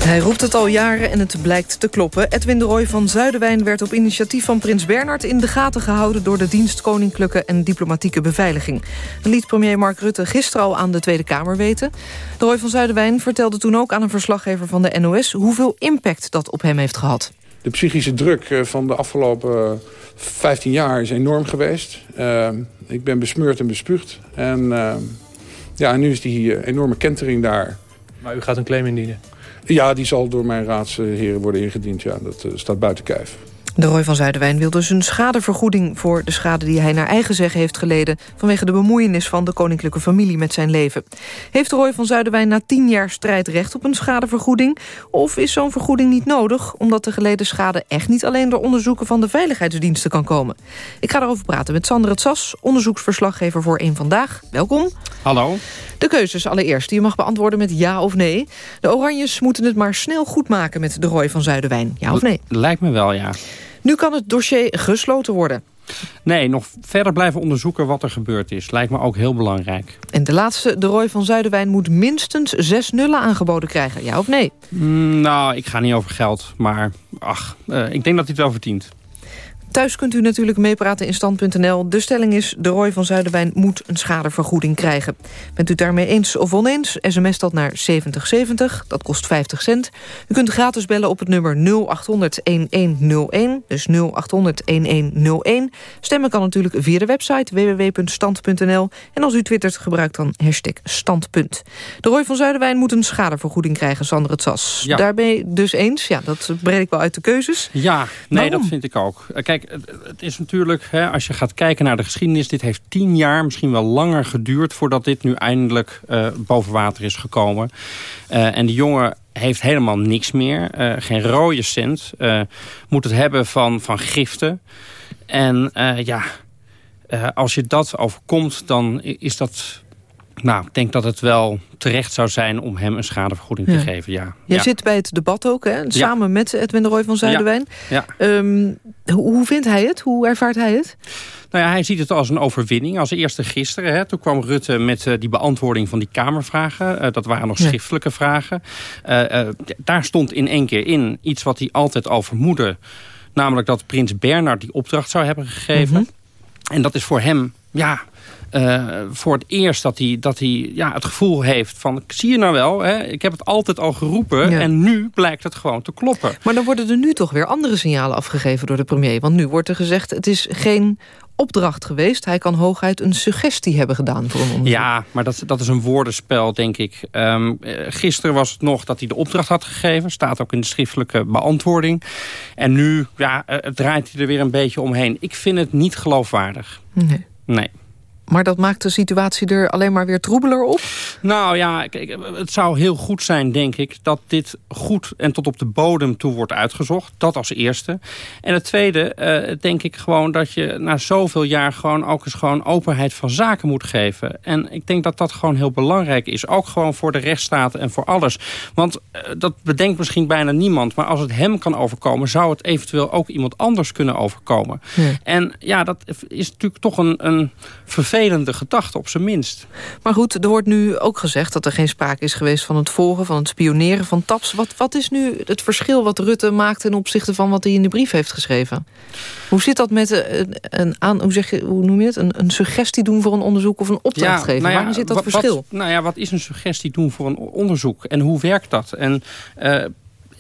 Hij roept het al jaren en het blijkt te kloppen. Edwin de Roy van Zuiderwijn werd op initiatief van prins Bernard... in de gaten gehouden door de dienst Koninklijke en Diplomatieke Beveiliging. Dat liet premier Mark Rutte gisteren al aan de Tweede Kamer weten. De Roy van Zuiderwijn vertelde toen ook aan een verslaggever van de NOS... hoeveel impact dat op hem heeft gehad. De psychische druk eh, van de afgelopen 15 jaar is enorm geweest. Uh, ik ben besmeurd en bespuugd. En uh, ja, nu is die enorme kentering daar. Maar u gaat een claim indienen? Ja, die zal door mijn raadsheren worden ingediend. Ja, dat uh, staat buiten kijf. De Roy van Zuiderwijn wil dus een schadevergoeding... voor de schade die hij naar eigen zeggen heeft geleden... vanwege de bemoeienis van de koninklijke familie met zijn leven. Heeft de Roy van Zuiderwijn na tien jaar strijd recht op een schadevergoeding? Of is zo'n vergoeding niet nodig... omdat de geleden schade echt niet alleen door onderzoeken... van de veiligheidsdiensten kan komen? Ik ga erover praten met Sander het Sas, onderzoeksverslaggever voor Eén Vandaag. Welkom. Hallo. De keuzes allereerst. Je mag beantwoorden met ja of nee. De Oranjes moeten het maar snel goed maken met de Roy van Zuiderwijn. Ja of nee? Lijkt me wel, ja. Nu kan het dossier gesloten worden. Nee, nog verder blijven onderzoeken wat er gebeurd is. Lijkt me ook heel belangrijk. En de laatste, de Roy van Zuiderwijn, moet minstens zes nullen aangeboden krijgen. Ja of nee? Mm, nou, ik ga niet over geld. Maar ach, uh, ik denk dat hij het wel verdient. Thuis kunt u natuurlijk meepraten in stand.nl. De stelling is, de Roy van Zuiderwijn moet een schadevergoeding krijgen. Bent u daarmee eens of oneens? SMS dat naar 7070, dat kost 50 cent. U kunt gratis bellen op het nummer 0800-1101, dus 0800-1101. Stemmen kan natuurlijk via de website www.stand.nl. En als u twittert, gebruik dan hashtag standpunt. De Roy van Zuiderwijn moet een schadevergoeding krijgen, Sander het Sas. Ja. Daarbij dus eens, ja, dat breed ik wel uit de keuzes. Ja, nee, Waarom? dat vind ik ook. Kijk, het is natuurlijk, hè, als je gaat kijken naar de geschiedenis... dit heeft tien jaar, misschien wel langer geduurd... voordat dit nu eindelijk uh, boven water is gekomen. Uh, en die jongen heeft helemaal niks meer. Uh, geen rode cent. moet het hebben van, van giften. En ja, als je dat overkomt, dan is dat nou, ik denk dat het wel terecht zou zijn om hem een schadevergoeding ja. te geven. Ja. Jij ja. zit bij het debat ook, hè? samen ja. met Edwin de Roy van Zuiderwijn. Ja. Um, hoe, vindt hij het? Hoe ervaart hij het? Nou ja, hij ziet het als een overwinning. Als eerste gisteren, hè, toen kwam Rutte met uh, die beantwoording van die Kamervragen. Uh, dat waren nog schriftelijke vragen. Uh, daar stond in één keer in iets wat hij altijd al vermoedde. Namelijk dat prins Bernard die opdracht zou hebben gegeven. Mm -hmm. En dat is voor hem, ja, uh, voor het eerst dat hij, dat hij ja, het gevoel heeft van... zie je nou wel, hè, ik heb het altijd al geroepen... Ja. en nu blijkt het gewoon te kloppen. Maar dan worden er nu toch weer andere signalen afgegeven door de premier. Want nu wordt er gezegd, het is geen opdracht geweest. Hij kan hooguit een suggestie hebben gedaan voor een onderzoek. Ja, maar dat, dat is een woordenspel, denk ik. Um, gisteren was het nog dat hij de opdracht had gegeven. Staat ook in de schriftelijke beantwoording. En nu ja, uh, draait hij er weer een beetje omheen. Ik vind het niet geloofwaardig. Nee. Nee. Maar dat maakt de situatie er alleen maar weer troebeler op? Nou ja, kijk, het zou heel goed zijn, denk ik... dat dit goed en tot op de bodem toe wordt uitgezocht. Dat als eerste. En het tweede, uh, denk ik gewoon dat je na zoveel jaar... gewoon ook eens gewoon openheid van zaken moet geven. En ik denk dat dat gewoon heel belangrijk is. Ook gewoon voor de rechtsstaat en voor alles. Want uh, dat bedenkt misschien bijna niemand. Maar als het hem kan overkomen... zou het eventueel ook iemand anders kunnen overkomen. Ja. En ja, dat is natuurlijk toch een, een vervelend vervelende gedachte op zijn minst. Maar goed, er wordt nu ook gezegd dat er geen sprake is geweest... van het volgen, van het spioneren van TAPS. Wat, wat is nu het verschil wat Rutte maakt... ten opzichte van wat hij in de brief heeft geschreven? Hoe zit dat met een, een aan, hoe, zeg je, hoe noem je het? Een, een suggestie doen voor een onderzoek of een opdracht ja, geven? Nou ja, Waar zit dat wat, verschil? Wat, nou ja, wat is een suggestie doen voor een onderzoek? En hoe werkt dat? En... Uh,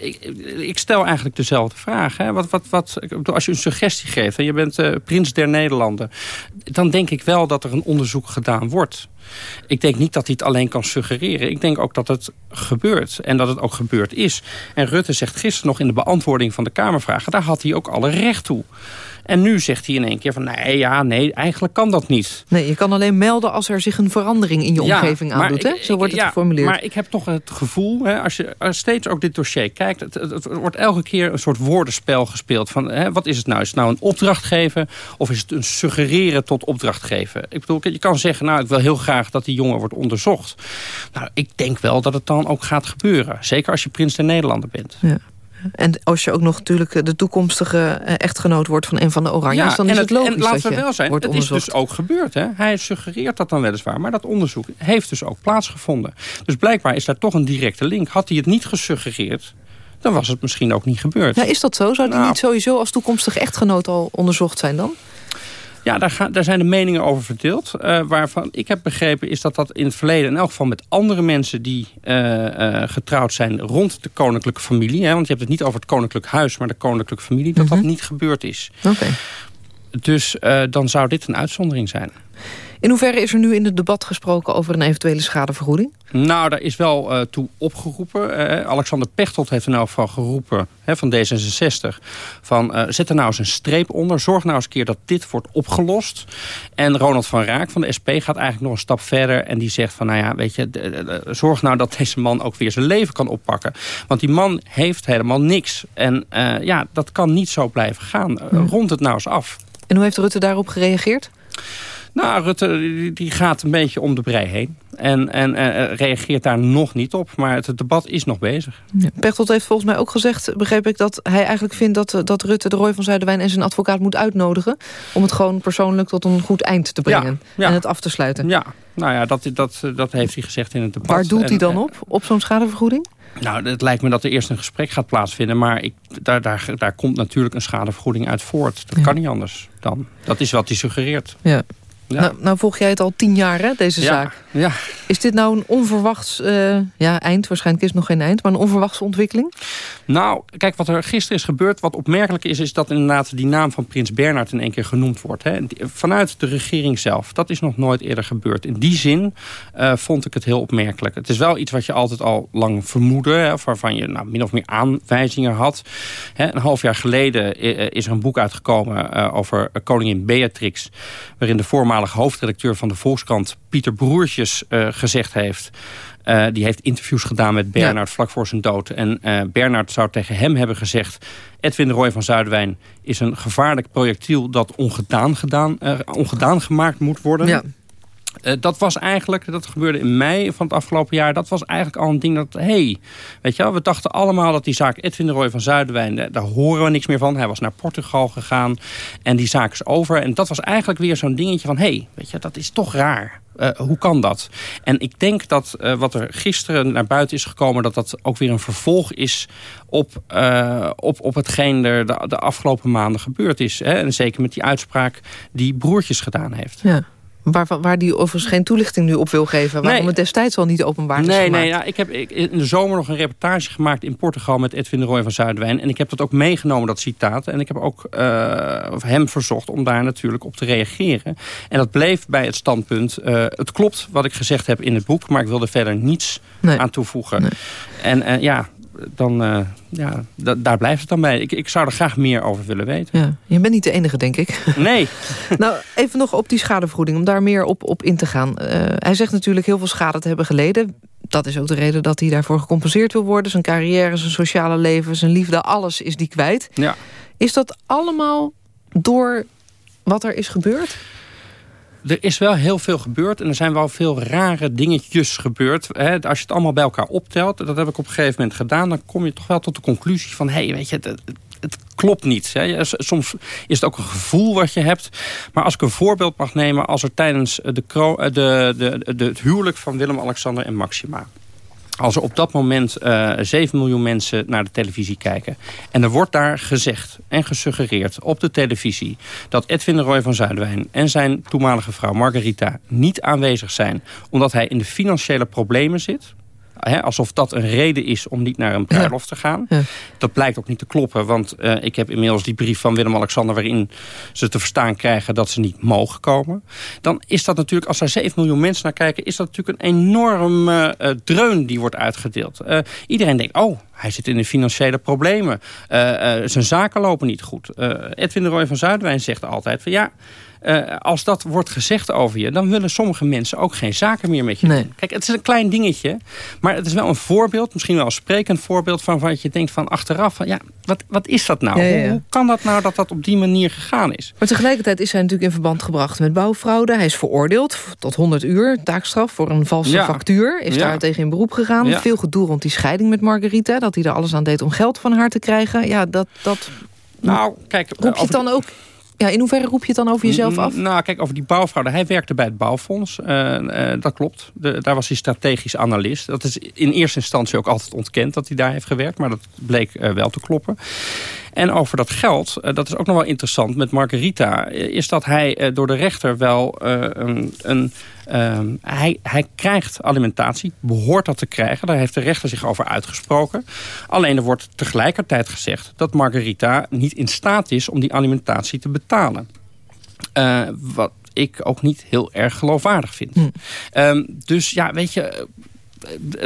ik, ik, stel eigenlijk dezelfde vraag. Hè? Wat, wat, wat, als je een suggestie geeft en je bent uh, prins der Nederlanden... dan denk ik wel dat er een onderzoek gedaan wordt. Ik denk niet dat hij het alleen kan suggereren. Ik denk ook dat het gebeurt en dat het ook gebeurd is. En Rutte zegt gisteren nog in de beantwoording van de Kamervragen... daar had hij ook alle recht toe. En nu zegt hij in één keer van, nee, ja, nee, eigenlijk kan dat niet. Nee, je kan alleen melden als er zich een verandering in je omgeving aandoet. hè? Zo wordt het ja, geformuleerd. Maar ik heb toch het gevoel, hè, als je als steeds ook dit dossier kijkt... Het, het, het wordt elke keer een soort woordenspel gespeeld. Van, hè, wat is het nou? Is het nou een opdracht geven of is het een suggereren tot opdracht geven? Ik bedoel, je kan zeggen, nou, ik wil heel graag dat die jongen wordt onderzocht. Nou, ik denk wel dat het dan ook gaat gebeuren. Zeker als je prins der Nederlander bent. Ja. En als je ook nog natuurlijk de toekomstige eh, echtgenoot wordt van een van de Oranjes... dan is en het logisch en laten we wel zijn, het is dus ook gebeurd. Hè? Hij suggereert dat dan weliswaar, maar dat onderzoek heeft dus ook plaatsgevonden. Dus blijkbaar is daar toch een directe link. Had hij het niet gesuggereerd, dan was het misschien ook niet gebeurd. Ja, is dat zo? Zou die Nou. niet sowieso als toekomstige echtgenoot al onderzocht zijn dan? Ja, daar, daar zijn de meningen over verdeeld. Eh, waarvan ik heb begrepen is dat dat in het verleden... in elk geval met andere mensen die eh, eh, getrouwd zijn... rond de koninklijke familie... Hè, want je hebt het niet over het koninklijk huis... maar de koninklijke familie, dat dat niet gebeurd is. Oké. Dus dan zou dit een uitzondering zijn. In hoeverre is er nu in het debat gesproken over een eventuele schadevergoeding? Nou, daar is wel eh, toe opgeroepen. Eh, Alexander Pechtold heeft er nou van geroepen, hè, van D66... van eh, zet er nou eens een streep onder. Zorg nou eens een keer dat dit wordt opgelost. En Ronald van Raak van de SP gaat eigenlijk nog een stap verder... en die zegt van, nou ja, weet je... de- de- de- zorg nou dat deze man ook weer zijn leven kan oppakken. Want die man heeft helemaal niks. En ja, dat kan niet zo blijven gaan. Eh, Rond het nou eens af. En hoe heeft Rutte daarop gereageerd? Nou, Rutte die- gaat een beetje om de brei heen. En, en eh, reageert daar nog niet op. Maar het debat is nog bezig. Ja. Pechtold heeft volgens mij ook gezegd, begreep ik... dat hij eigenlijk vindt dat, eh, dat Rutte de Roy van Zuiderwijn en zijn advocaat moet uitnodigen... om het gewoon persoonlijk tot een goed eind te brengen Ja, ja. en het af te sluiten. Ja, nou ja, dat, dat, dat heeft hij gezegd in het debat. Waar doelt En, hij dan eh, op? Op zo'n schadevergoeding? Nou, het lijkt me dat er eerst een gesprek gaat plaatsvinden. Maar ik, daar, daar, daar komt natuurlijk een schadevergoeding uit voort. Dat kan niet anders dan. Dat is wat hij suggereert. Ja. Nou, nou volg jij het al tien jaar, hè, deze Ja, zaak. Ja. Is dit nou een onverwachts eh, ja, eind? Waarschijnlijk is het nog geen eind, maar een onverwachte ontwikkeling? Nou, kijk, wat er gisteren is gebeurd... wat opmerkelijk is, is dat inderdaad die naam van prins Bernhard... in één keer genoemd wordt. Hè. Vanuit de regering zelf. Dat is nog nooit eerder gebeurd. In die zin eh, vond ik het heel opmerkelijk. Het is wel iets wat je altijd al lang vermoedde... Hè, of waarvan je nou, min of meer aanwijzingen had. Hè, een half jaar geleden eh, is er een boek uitgekomen... over koningin Beatrix... waarin de voormalige hoofdredacteur van de Volkskrant... Pieter Broertjes eh, gezegd heeft... Eh, die heeft interviews gedaan met Bernard vlak voor zijn dood. En eh Bernard zou tegen hem hebben gezegd... Edwin de Roy van Zuidwijn is een gevaarlijk projectiel... dat ongedaan, gedaan, ongedaan gemaakt moet worden. Ja. Eh, dat was eigenlijk, dat gebeurde in mei van het afgelopen jaar... dat was eigenlijk al een ding dat, hey, weet je wel... we dachten allemaal dat die zaak Edwin de Roy van Zuidwijn... eh, daar horen we niks meer van. Hij was naar Portugal gegaan en die zaak is over. En dat was eigenlijk weer zo'n dingetje van... hey, weet je, dat is toch raar. Eh, hoe kan dat? En ik denk dat wat er gisteren naar buiten is gekomen... dat dat ook weer een vervolg is op, op, op hetgeen er de, de afgelopen maanden gebeurd is. Hè? En zeker met die uitspraak die Broertjes gedaan heeft. Ja. Waar, waar die overigens geen toelichting nu op wil geven. Waarom Nee. het destijds al niet openbaar is Nee, gemaakt. nee ja, ik heb ik, in de zomer nog een reportage gemaakt in Portugal met Edwin de Roy van Zuidwijn. En ik heb dat ook meegenomen, dat citaat. En ik heb ook eh, hem verzocht om daar natuurlijk op te reageren. En dat bleef bij het standpunt. eh, het klopt wat ik gezegd heb in het boek, maar ik wilde verder niets aan toevoegen. En eh, ja, dan, eh, ja da- daar blijft het dan bij. Ik, ik zou er graag meer over willen weten. Ja, je bent niet de enige, denk ik. [laughs] Nee. nou, even nog op die schadevergoeding, om daar meer op, op in te gaan. Eh, hij zegt natuurlijk heel veel schade te hebben geleden. Dat is ook de reden dat hij daarvoor gecompenseerd wil worden. Zijn carrière, zijn sociale leven, zijn liefde, alles is die kwijt. Ja. Is dat allemaal door wat er is gebeurd? Er is wel heel veel gebeurd en er zijn wel veel rare dingetjes gebeurd. Hè, als je het allemaal bij elkaar optelt, dat heb ik op een gegeven moment gedaan... dan kom je toch wel tot de conclusie van... hé, hey, weet je, het, het, klopt niet. Hè. Soms is het ook een gevoel wat je hebt. Maar als ik een voorbeeld mag nemen... als er tijdens de, kro- eh, de, de, de, het huwelijk van Willem-Alexander en Maxima... Als er op dat moment eh 7 miljoen mensen naar de televisie kijken... en er wordt daar gezegd en gesuggereerd op de televisie... dat Edwin de Roy van Zuidwijn en zijn toenmalige vrouw Margarita... niet aanwezig zijn omdat hij in de financiële problemen zit... Hè, alsof dat een reden is om niet naar een bruiloft te gaan. Dat blijkt ook niet te kloppen, want uh, ik heb inmiddels die brief van Willem-Alexander... waarin ze te verstaan krijgen dat ze niet mogen komen. Dan is dat natuurlijk, als daar 7 miljoen mensen naar kijken... is dat natuurlijk een enorme uh, dreun die wordt uitgedeeld. Uh, iedereen denkt, oh, hij zit in de financiële problemen. zijn zaken lopen niet goed. Edwin de Roy van Zuidwijn zegt altijd van ja... Uh, als dat wordt gezegd over je... dan willen sommige mensen ook geen zaken meer met je doen. Kijk, het is een klein dingetje. Maar het is wel een voorbeeld, misschien wel een sprekend voorbeeld... van wat je denkt van achteraf... Van, ja, wat, wat is dat nou? Ja, ja, ja. Hoe, hoe, kan dat nou dat dat op die manier gegaan is? Maar tegelijkertijd is hij natuurlijk in verband gebracht met bouwfraude. Hij is veroordeeld tot 100 uur taakstraf voor een valse factuur. Is daar tegen in beroep gegaan. Veel gedoe rond die scheiding met Margarita. Dat hij er alles aan deed om geld van haar te krijgen. Ja, dat... dat nou, kijk, roep je het dan ook ja, in hoeverre roep je het dan over jezelf af? Nou, kijk, over die bouwfraude. Hij werkte bij het bouwfonds. Uh, uh, dat klopt. De, daar was hij strategisch analist. Dat is in eerste instantie ook altijd ontkend dat hij daar heeft gewerkt. Maar dat bleek uh, wel te kloppen. En over dat geld, dat is ook nog wel interessant met Margarita... is dat hij door de rechter wel een... een Um, hij, hij, krijgt alimentatie, behoort dat te krijgen. Daar heeft de rechter zich over uitgesproken. Alleen er wordt tegelijkertijd gezegd dat Margarita niet in staat is om die alimentatie te betalen. Uh, wat ik ook niet heel erg geloofwaardig vind. Hm. Um, dus ja, weet je,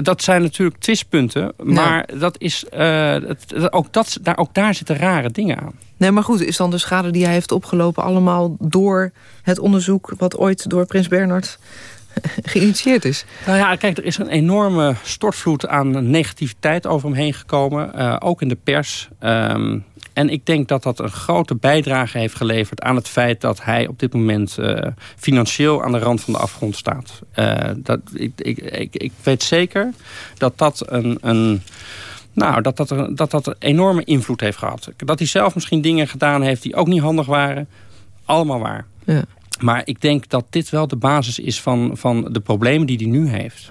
dat zijn natuurlijk twistpunten. Maar dat is, uh, dat, ook, dat, daar, ook daar zitten rare dingen aan. Nee, maar goed, is dan de schade die hij heeft opgelopen... allemaal door het onderzoek wat ooit door Prins Bernard [laughs] geïnitieerd is? Nou ja, kijk, er is een enorme stortvloed aan negativiteit over hem heen gekomen. Uh, ook in de pers. Um, en ik denk dat dat een grote bijdrage heeft geleverd aan het feit dat hij op dit moment uh, financieel aan de rand van de afgrond staat. Uh, dat, ik, ik, ik, ik, weet zeker dat dat een, een nou, dat dat, dat dat een enorme invloed heeft gehad. Dat hij zelf misschien dingen gedaan heeft die ook niet handig waren. Allemaal waar. Ja. Maar ik denk dat dit wel de basis is van, van de problemen die hij nu heeft.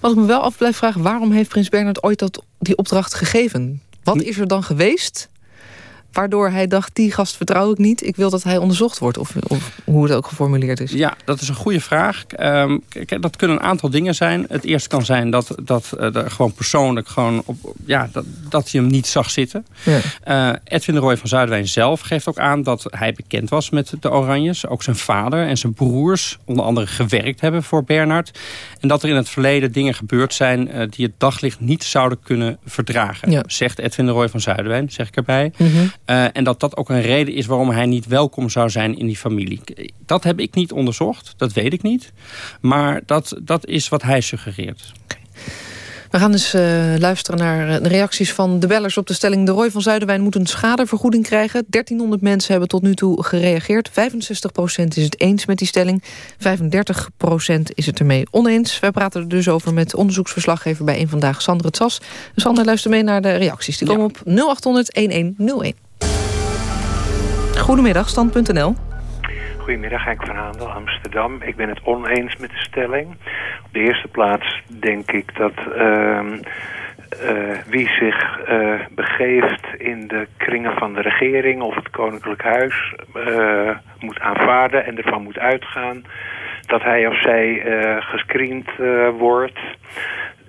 Wat ik me wel af blijf vragen... waarom heeft Prins Bernhard ooit dat, die opdracht gegeven? Wat is er dan geweest waardoor hij dacht, die gast vertrouw ik niet. Ik wil dat hij onderzocht wordt, of, of hoe het ook geformuleerd is. Ja, dat is een goede vraag. Um, dat kunnen een aantal dingen zijn. Het eerste kan zijn dat, dat uh, gewoon persoonlijk... Gewoon op, ja, dat, dat hij hem niet zag zitten. Ja. Uh, Edwin de Roy van Zuidwijn zelf geeft ook aan... dat hij bekend was met de Oranjes. Ook zijn vader en zijn broers onder andere gewerkt hebben voor Bernard. En dat er in het verleden dingen gebeurd zijn... Uh, die het daglicht niet zouden kunnen verdragen. Ja. Zegt Edwin de Roy van Zuidwijn, zeg ik erbij. Mm -hmm. Uh, en dat dat ook een reden is waarom hij niet welkom zou zijn in die familie. Dat heb ik niet onderzocht, dat weet ik niet. Maar dat, dat is wat hij suggereert. We gaan dus uh, luisteren naar de reacties van de bellers op de stelling... de Roy van Zuiderwijn moet een schadevergoeding krijgen. 1300 mensen hebben tot nu toe gereageerd. 65% is het eens met die stelling. 35% is het ermee oneens. Wij praten er dus over met onderzoeksverslaggever bij een Vandaag, Sander het Sas. Sander, luister mee naar de reacties. Die komen op 0800-1101. Goedemiddag, stand.nl. Goedemiddag, Henk van Haandel, Amsterdam. Ik ben het oneens met de stelling. Op de eerste plaats denk ik dat uh, uh, wie zich uh, begeeft in de kringen van de regering of het koninklijk huis uh, moet aanvaarden en ervan moet uitgaan dat hij of zij gescreend wordt.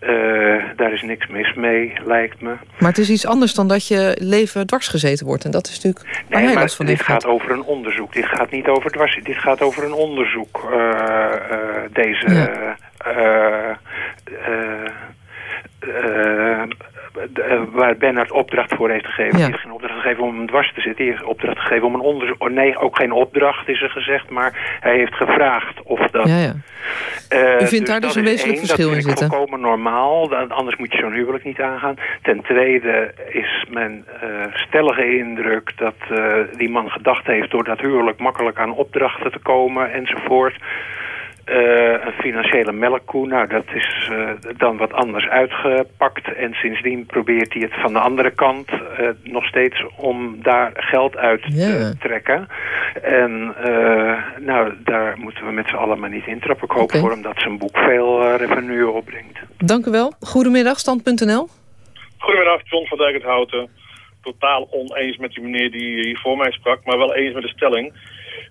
Uh, daar is niks mis mee, lijkt me. Maar het is iets anders dan dat je leven dwars gezeten wordt. En dat is natuurlijk nee, maar van dit gaat over een onderzoek. Dit gaat niet over dwars. Dit gaat over een onderzoek. Uh, uh, deze... Ja. Uh, waar Bernard opdracht voor heeft gegeven. Ja. Hij heeft geen opdracht gegeven om hem dwars te zitten. Hij heeft opdracht gegeven om een onderzoek... Oh, nee, ook geen opdracht is er gezegd, maar hij heeft gevraagd of dat... Ja, ja. Uh, U vindt dus daar dus een wezenlijk verschil in zitten? Dat is volkomen normaal, dan, anders moet je zo'n huwelijk niet aangaan. Ten tweede is mijn uh, stellige indruk dat uh, die man gedacht heeft... door dat huwelijk makkelijk aan opdrachten te komen enzovoort... Uh, een financiële melkkoe, nou dat is uh, dan wat anders uitgepakt. En sindsdien probeert hij het van de andere kant uh, nog steeds om daar geld uit yeah. te trekken. En nou, daar moeten we met z'n allen maar niet intrappen. Ik hoop okay. voor hem dat zijn boek veel revenue opbrengt. Dank u wel. Goedemiddag, stand.nl. Goedemiddag, John van Dijk het Houten. Totaal oneens met die meneer die hier voor mij sprak, maar wel eens met de stelling.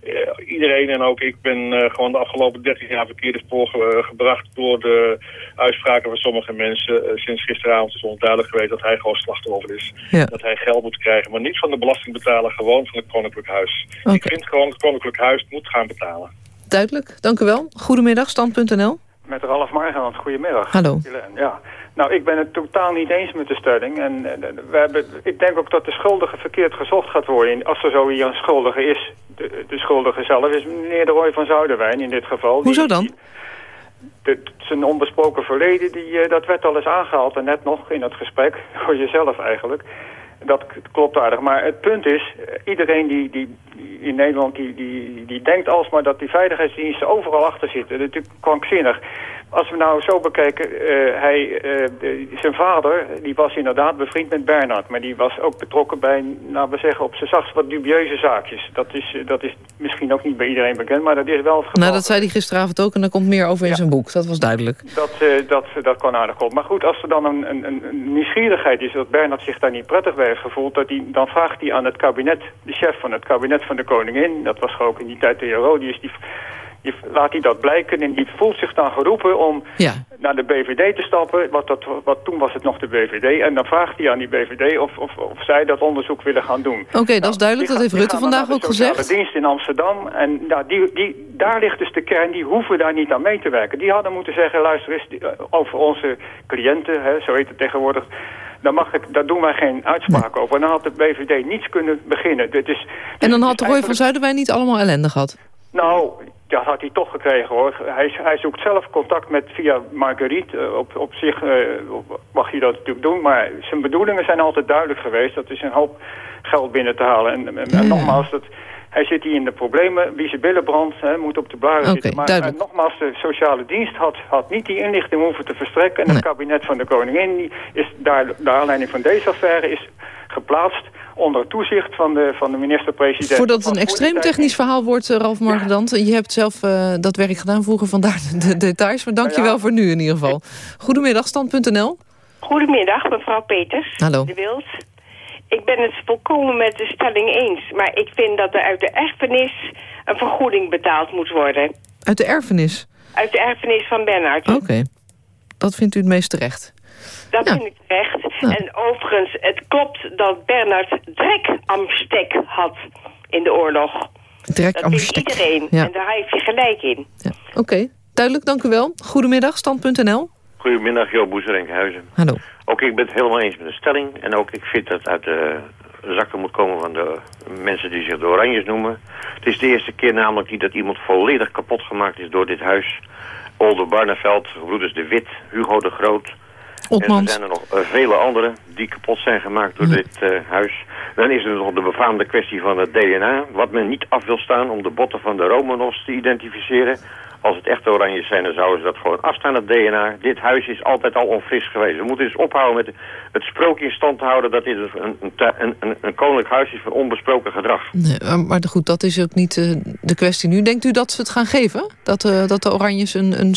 Eh, iedereen en ook ik ben eh, gewoon de afgelopen 13 jaar verkeerde spoor ge- eh, gebracht door de uitspraken van sommige mensen. Sinds gisteravond is ons duidelijk geweest dat hij gewoon slachtoffer is. Ja. Dat hij geld moet krijgen, maar niet van de belastingbetaler, gewoon van het Koninklijk Huis. Ik vind gewoon het Koninklijk Huis moet gaan betalen. Duidelijk, dank u wel. Goedemiddag, stand.nl. Met Ralf Margenland, goedemiddag. Hallo. Ja, nou, ik ben het totaal niet eens met de stelling. En we hebben, ik denk ook dat de schuldige verkeerd gezocht gaat worden. Als er zo hier een schuldige is, de, de schuldige zelf is meneer de Roy van Zuiderwijn in dit geval. Hoezo Die- dan? de, zijn onbesproken verleden, die, eh, dat werd al eens aangehaald. En net nog in het gesprek, [laughs] door jezelf eigenlijk. Dat klopt aardig. Maar het punt is, eh, iedereen die, die die in Nederland die, die, die denkt alsmaar dat die veiligheidsdiensten overal achter zitten. Dat is natuurlijk krankzinnig. Als we nou zo bekijken, eh, hij, eh, de- zijn vader die was inderdaad bevriend met Bernard. Maar die was ook betrokken bij, nou we zeggen op zijn zachtst, wat dubieuze zaakjes. Dat is, eh, dat is misschien ook niet bij iedereen bekend, maar dat is wel het geval. Nou, dat zei hij gisteravond ook en daar komt meer over in zijn boek. Dat was duidelijk. Dat, eh, dat, dat kan aardig op. Maar goed, als er dan een, een, een- een nieuwsgierigheid is dat Bernard zich daar niet prettig bij heeft gevoeld, dat die, dan vraagt hij aan het kabinet, de chef van het kabinet van de koningin, dat was ook in die tijd de Herodius, die, die laat hij dat blijken en die voelt zich dan geroepen om Ja. naar de BVD te stappen, wat, dat, wat toen was het nog de BVD, en dan vraagt hij aan die BVD of, of, of zij dat onderzoek willen gaan doen. Oké, dat is duidelijk. Dat heeft Rutte vandaag ook gezegd. De dienst in Amsterdam. En nou, die, die, daar ligt dus de kern. Die hoeven daar niet aan mee te werken. Die hadden moeten zeggen, luister eens, die, eh, over onze cliënten, hè, zo heet het tegenwoordig. Daar, mag ik, daar doen wij geen uitspraak over. En dan had de BVD niets kunnen beginnen. Dit is, En dan had Roy van Zuiderwijn niet allemaal ellende gehad. nou, dat had hij toch gekregen hoor. Hij, hij zoekt zelf contact met via Marguerite. Eh, Op, op zich eh, mag hij dat natuurlijk doen. Maar zijn bedoelingen zijn altijd duidelijk geweest. Dat is een hoop geld binnen te halen. En, en, en nogmaals, dat, hij zit hier in de problemen. Wie zijn billen brandt, hè, moet op de blaren zitten. Maar duidelijk. eh, nogmaals, de sociale dienst had, had niet die inlichting hoeven te verstrekken. En het kabinet van de koningin die is daar, de aanleiding van deze affaire is geplaatst onder toezicht van de, van de minister-president. Voordat het een extreem technisch verhaal wordt, eh, Ralf Margendant. Je hebt zelf eh, dat werk gedaan vroeger, vandaar de, de details. Maar dank je wel voor nu in ieder geval. Goedemiddag, stand.nl. Goedemiddag, mevrouw Peters. Hallo. De Wild. Ik ben het volkomen met de stelling eens. Maar ik vind dat er uit de erfenis een vergoeding betaald moet worden. Uit de erfenis. Uit de erfenis van Bernhard. Oké. Dat vindt u het meest terecht. Dat vind ik terecht. En overigens, het klopt dat Bernhard drekkamstek had in de oorlog. Drek Dat weet iedereen. Ja. En daar heeft hij gelijk in. Oké, duidelijk, dank u wel. Goedemiddag, stand.nl. Goedemiddag, Jo Boezer Enkhuizen. Hallo. Ook ik ben het helemaal eens met de stelling. En ook ik vind dat het uit de zakken moet komen van de mensen die zich de Oranjes noemen. Het is de eerste keer namelijk niet dat iemand volledig kapot gemaakt is door dit huis. Olde Barneveld, Broeders de Wit, Hugo de Groot. En er zijn er nog eh, vele anderen die kapot zijn gemaakt door dit eh, huis. Dan is er nog de befaamde kwestie van het DNA. Wat men niet af wil staan om de botten van de Romanovs te identificeren. Als het echte oranjes zijn, dan zouden ze dat gewoon afstaan, het DNA. Dit huis is altijd al onfris geweest. We moeten dus ophouden met het sprookje in stand te houden... dat dit een, een, een, een, koninklijk huis is van onbesproken gedrag. Nee, maar- maar goed, dat is ook niet eh, de kwestie nu. Denkt u dat ze het gaan geven? Dat, eh, dat de Oranjes een, een,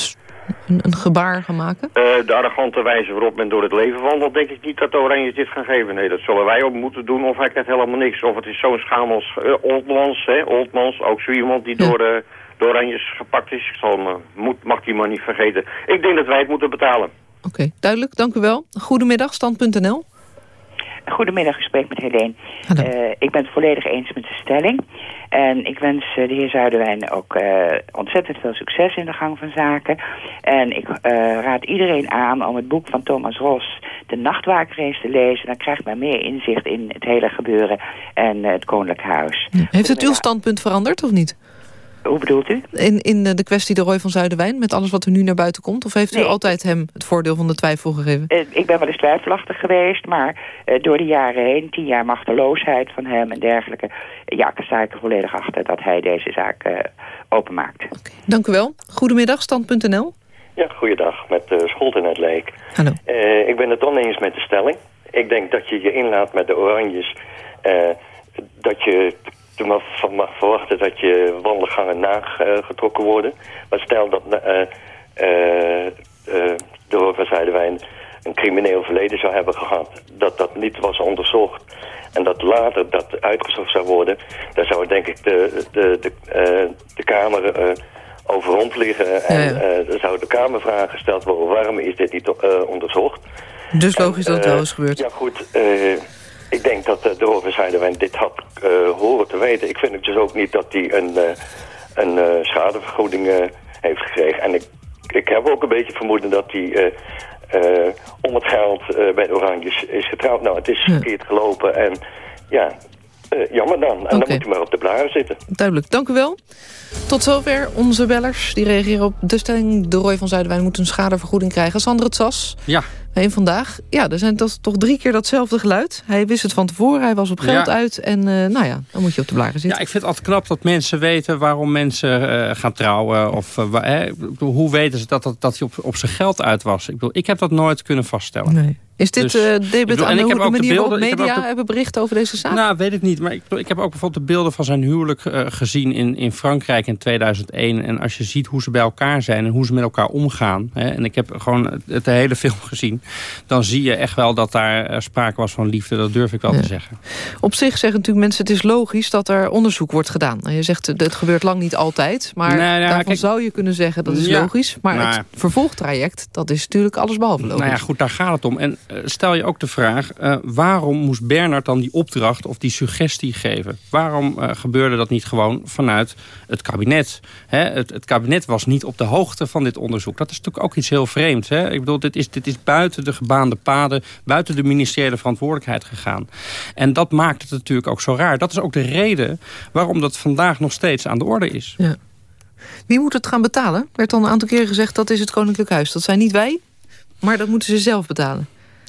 een, een gebaar gaan maken? Eh, de arrogante wijze waarop men door het leven wandelt... denk ik niet dat de oranjes dit gaan geven. Nee, dat zullen wij ook moeten doen of hij krijgt helemaal niks. Of het is zo'n schamels uh, Oldmans, hè, Oldmans, ook zo iemand die door... eh, de Oranjes gepakt is. Ik zal eh, moet, mag die maar niet vergeten. Ik denk dat wij het moeten betalen. Oké, duidelijk, dank u wel. Goedemiddag, stand.nl. Goedemiddag, ik spreek met Helene. Eh, ik ben het volledig eens met de stelling. En ik wens eh, de heer Zuiderwijn ook eh, ontzettend veel succes in de gang van zaken. En ik raad iedereen aan om het boek van Thomas Ros, De Nachtwaker, eens te lezen. Dan krijgt men meer inzicht in het hele gebeuren en het Koninklijk Huis. Heeft het uw standpunt veranderd of niet? Hoe bedoelt u? In, in eh, de kwestie de Roy van Zuiderwijn, met alles wat er nu naar buiten komt? Of heeft u Nee. altijd hem het voordeel van de twijfel gegeven? Eh, ik ben wel eens twijfelachtig geweest, maar eh, door de jaren heen, tien jaar machteloosheid van hem en dergelijke, ja, sta ik er volledig achter dat hij deze zaak openmaakt. Dank u wel. Goedemiddag, stand.nl. Ja, goeiedag, met uh, Scholten uit Leek. Hallo. Eh, ik ben het oneens met de stelling. Ik denk dat je je inlaat met de oranjes, eh, dat je er maar van mag verwachten dat je wandelgangen nagetrokken worden. Maar stel dat eh, eh, eh, de Hoor van Zuiderwijn een crimineel verleden zou hebben gehad, dat dat niet was onderzocht en dat later dat uitgezocht zou worden, dan zou denk ik de, de, de, uh, de Kamer uh, over rond liggen. En uh, dan zou de Kamer vragen gesteld worden, waarom is dit niet onderzocht? Dus logisch dat het wel is gebeurd. Ja goed, ik denk dat de Rover dit had horen te weten. Ik vind het dus ook niet dat hij een, een schadevergoeding heeft gekregen. En ik, ik heb ook een beetje vermoeden dat hij om het geld bij de Oranjes is getrouwd. Nou, het is verkeerd gelopen en ja, uh, jammer dan. En dan moet u maar op de blaren zitten. Duidelijk, dank u wel. Tot zover onze bellers. Die reageren op de stelling... de Roy van Zuiderwijn moet een schadevergoeding krijgen. Sander het Sas. Ja. Een vandaag. Ja, er zijn toch, toch drie keer datzelfde geluid. Hij wist het van tevoren, hij was op geld uit. En uh, nou ja, dan moet je op de blaren zitten. Ja, ik vind het altijd knap dat mensen weten waarom mensen uh, gaan trouwen. Of uh, hoe weten ze dat, dat, dat hij op, op zijn geld uit was. Ik bedoel, ik heb dat nooit kunnen vaststellen. Nee. Is dit dus, uh, debet aan de, de manier waarop media de, hebben bericht over deze zaak? Nou, weet ik niet. Maar ik, ik heb ook bijvoorbeeld de beelden van zijn huwelijk uh, gezien in, in Frankrijk in 2001. En als je ziet hoe ze bij elkaar zijn en hoe ze met elkaar omgaan. Hè, en ik heb gewoon het, de hele [laughs] film gezien. Dan zie je echt wel dat daar uh, sprake was van liefde. Dat durf ik wel ja. te zeggen. Op zich zeggen natuurlijk mensen het is logisch dat er onderzoek wordt gedaan. Je zegt het gebeurt lang niet altijd. Maar nou, daarvan kijk, zou je kunnen zeggen dat is ja, logisch. Maar nou, het vervolgtraject, dat is natuurlijk allesbehalve logisch. Nou ja, goed, daar gaat het om. En stel je ook de vraag... Uh, waarom moest Bernard dan die opdracht of die suggestie geven? Waarom uh, gebeurde dat niet gewoon vanuit het kabinet? Hè, het, het, kabinet was niet op de hoogte van dit onderzoek. Dat is natuurlijk ook iets heel vreemds. Hè? Ik bedoel, dit is, dit is buiten de gebaande paden... buiten de ministeriële verantwoordelijkheid gegaan. En dat maakt het natuurlijk ook zo raar. Dat is ook de reden waarom dat vandaag nog steeds aan de orde is. Ja. Wie moet het gaan betalen? werd al een aantal keer gezegd dat is het Koninklijk Huis. Dat zijn niet wij, maar dat moeten ze zelf betalen.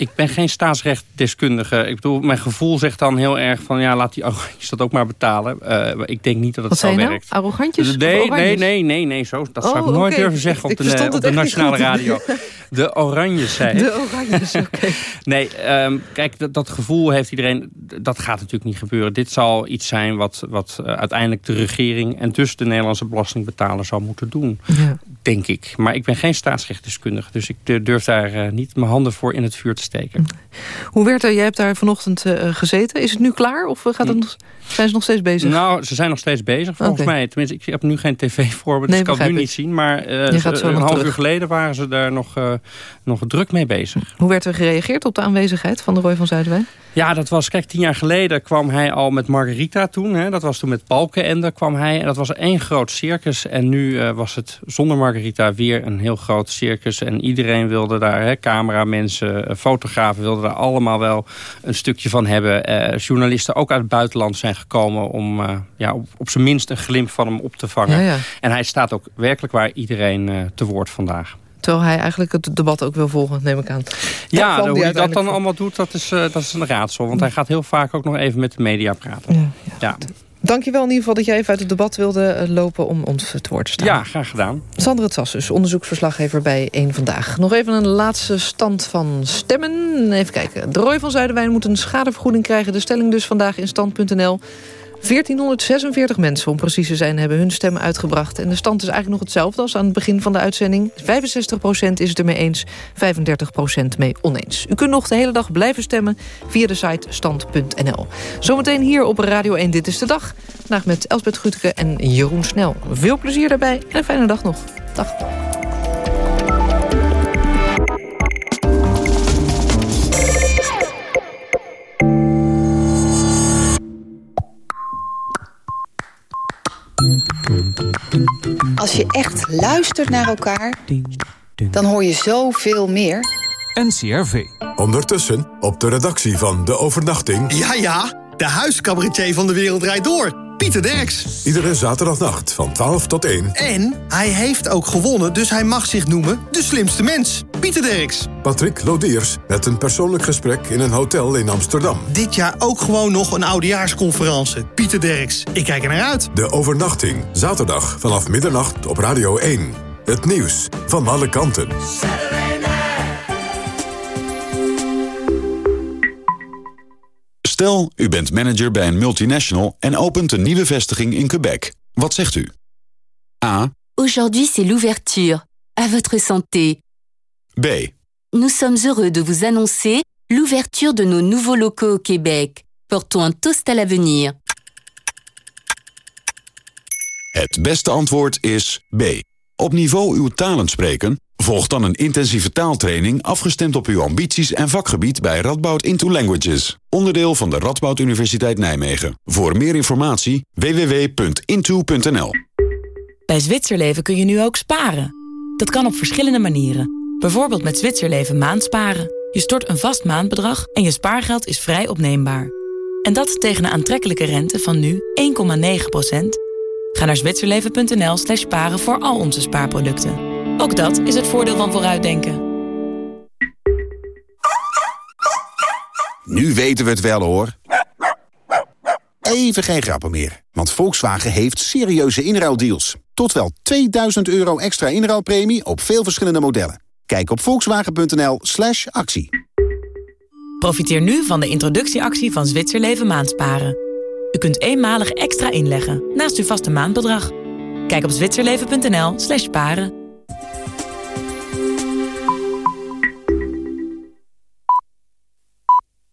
Ik ben geen staatsrechtdeskundige. Ik bedoel, mijn gevoel zegt dan heel erg van... ja, laat die arrogantjes dat ook maar betalen. Uh, ik denk niet dat het Wat zo nou? werkt. Arrogantjes nee, nee, nee, nee, nee, zo. Dat zou oh, ik nooit okay. durven zeggen op de, op de nationale radio. De oranjes, zei De oranjes, oké. Okay. [laughs] nee, um, kijk, dat, dat, gevoel heeft iedereen... Dat gaat natuurlijk niet gebeuren. Dit zal iets zijn wat, wat uh, uiteindelijk de regering... en dus de Nederlandse belastingbetaler zal moeten doen. Ja. Denk ik. Maar ik ben geen staatsrechtdeskundige. Dus ik durf daar uh, niet mijn handen voor in het vuur te steken. Hoe werd er? Jij hebt daar vanochtend uh, gezeten. Is het nu klaar of gaat het nog, zijn ze nog steeds bezig? Nou, ze zijn nog steeds bezig volgens okay. mij. Tenminste, ik heb nu geen tv voor me, dus nee, ik kan het nu ik. niet zien. Maar uh, een half terug. uur geleden waren ze daar nog, uh, nog druk mee bezig. Hoe werd er gereageerd op de aanwezigheid van de Roy van Zuiderwijn? Ja, dat was, kijk, tien jaar geleden kwam hij al met Margarita toen. Hè, dat was toen met Balkenende kwam hij. En dat was één groot circus. En nu was het zonder Margarita weer een heel groot circus. En iedereen wilde daar, hè, cameramensen, fotografen wilden daar allemaal wel een stukje van hebben. Uh, journalisten ook uit het buitenland zijn gekomen om uh, ja, op, op zijn minst een glimp van hem op te vangen. Ja, ja. En hij staat ook werkelijk waar iedereen uh, te woord vandaag. Terwijl hij eigenlijk het debat ook wil volgen, neem ik aan. Ja, hoe hij dat dan allemaal doet, dat is, dat is een raadsel. Want hij gaat heel vaak ook nog even met de media praten. Ja. Dankjewel in ieder geval dat jij even uit het debat wilde lopen om ons het woord te staan. Ja, graag gedaan. Sandra Tsassus, onderzoeksverslaggever bij 1 Vandaag. Nog even een laatste stand van stemmen. Even kijken. De Roy van Zuiderwijn moet een schadevergoeding krijgen. De stelling dus vandaag in stand.nl. 1446 mensen, om precies te zijn, hebben hun stem uitgebracht. En de stand is eigenlijk nog hetzelfde als aan het begin van de uitzending. 65% is het ermee eens, 35% mee oneens. U kunt nog de hele dag blijven stemmen via de site stand.nl. Zometeen hier op Radio 1 Dit is de Dag. Vandaag met Elsbeth Gutke en Jeroen Snel. Veel plezier daarbij en een fijne dag nog. Dag. Als je echt luistert naar elkaar, dan hoor je zoveel meer. NCRV. Ondertussen op de redactie van De Overnachting... Ja, ja, de huiscabaretier van de wereld rijdt door. Pieter Derks. Iedere zaterdagnacht van 12 tot 1. En hij heeft ook gewonnen, dus hij mag zich noemen de slimste mens. Pieter Derks. Patrick Lodiers met een persoonlijk gesprek in een hotel in Amsterdam. Dit jaar ook gewoon nog een oudejaarsconferentie. Pieter Derks. Ik kijk er naar uit. De overnachting. Zaterdag vanaf middernacht op Radio 1. Het nieuws van alle kanten. Stel, u bent manager bij een multinational en opent een nieuwe vestiging in Quebec. Wat zegt u? A. Aujourd'hui c'est l'ouverture. À votre santé. B. Nous sommes heureux de vous annoncer l'ouverture de nos nouveaux locaux au Québec. Portons un toast à l'avenir. Het beste antwoord is B. Op niveau uw talen spreken? Volg dan een intensieve taaltraining afgestemd op uw ambities en vakgebied bij Radboud Into Languages. Onderdeel van de Radboud Universiteit Nijmegen. Voor meer informatie www.into.nl Bij Zwitserleven kun je nu ook sparen. Dat kan op verschillende manieren. Bijvoorbeeld met Zwitserleven maandsparen. Je stort een vast maandbedrag en je spaargeld is vrij opneembaar. En dat tegen een aantrekkelijke rente van nu 1,9%. Ga naar zwitserleven.nl slash sparen voor al onze spaarproducten. Ook dat is het voordeel van vooruitdenken. Nu weten we het wel hoor. Even geen grappen meer, want Volkswagen heeft serieuze inruildeals. Tot wel 2000 euro extra inruilpremie op veel verschillende modellen. Kijk op volkswagen.nl slash actie. Profiteer nu van de introductieactie van Zwitserleven maandsparen. U kunt eenmalig extra inleggen naast uw vaste maandbedrag. Kijk op zwitserleven.nl slash paren.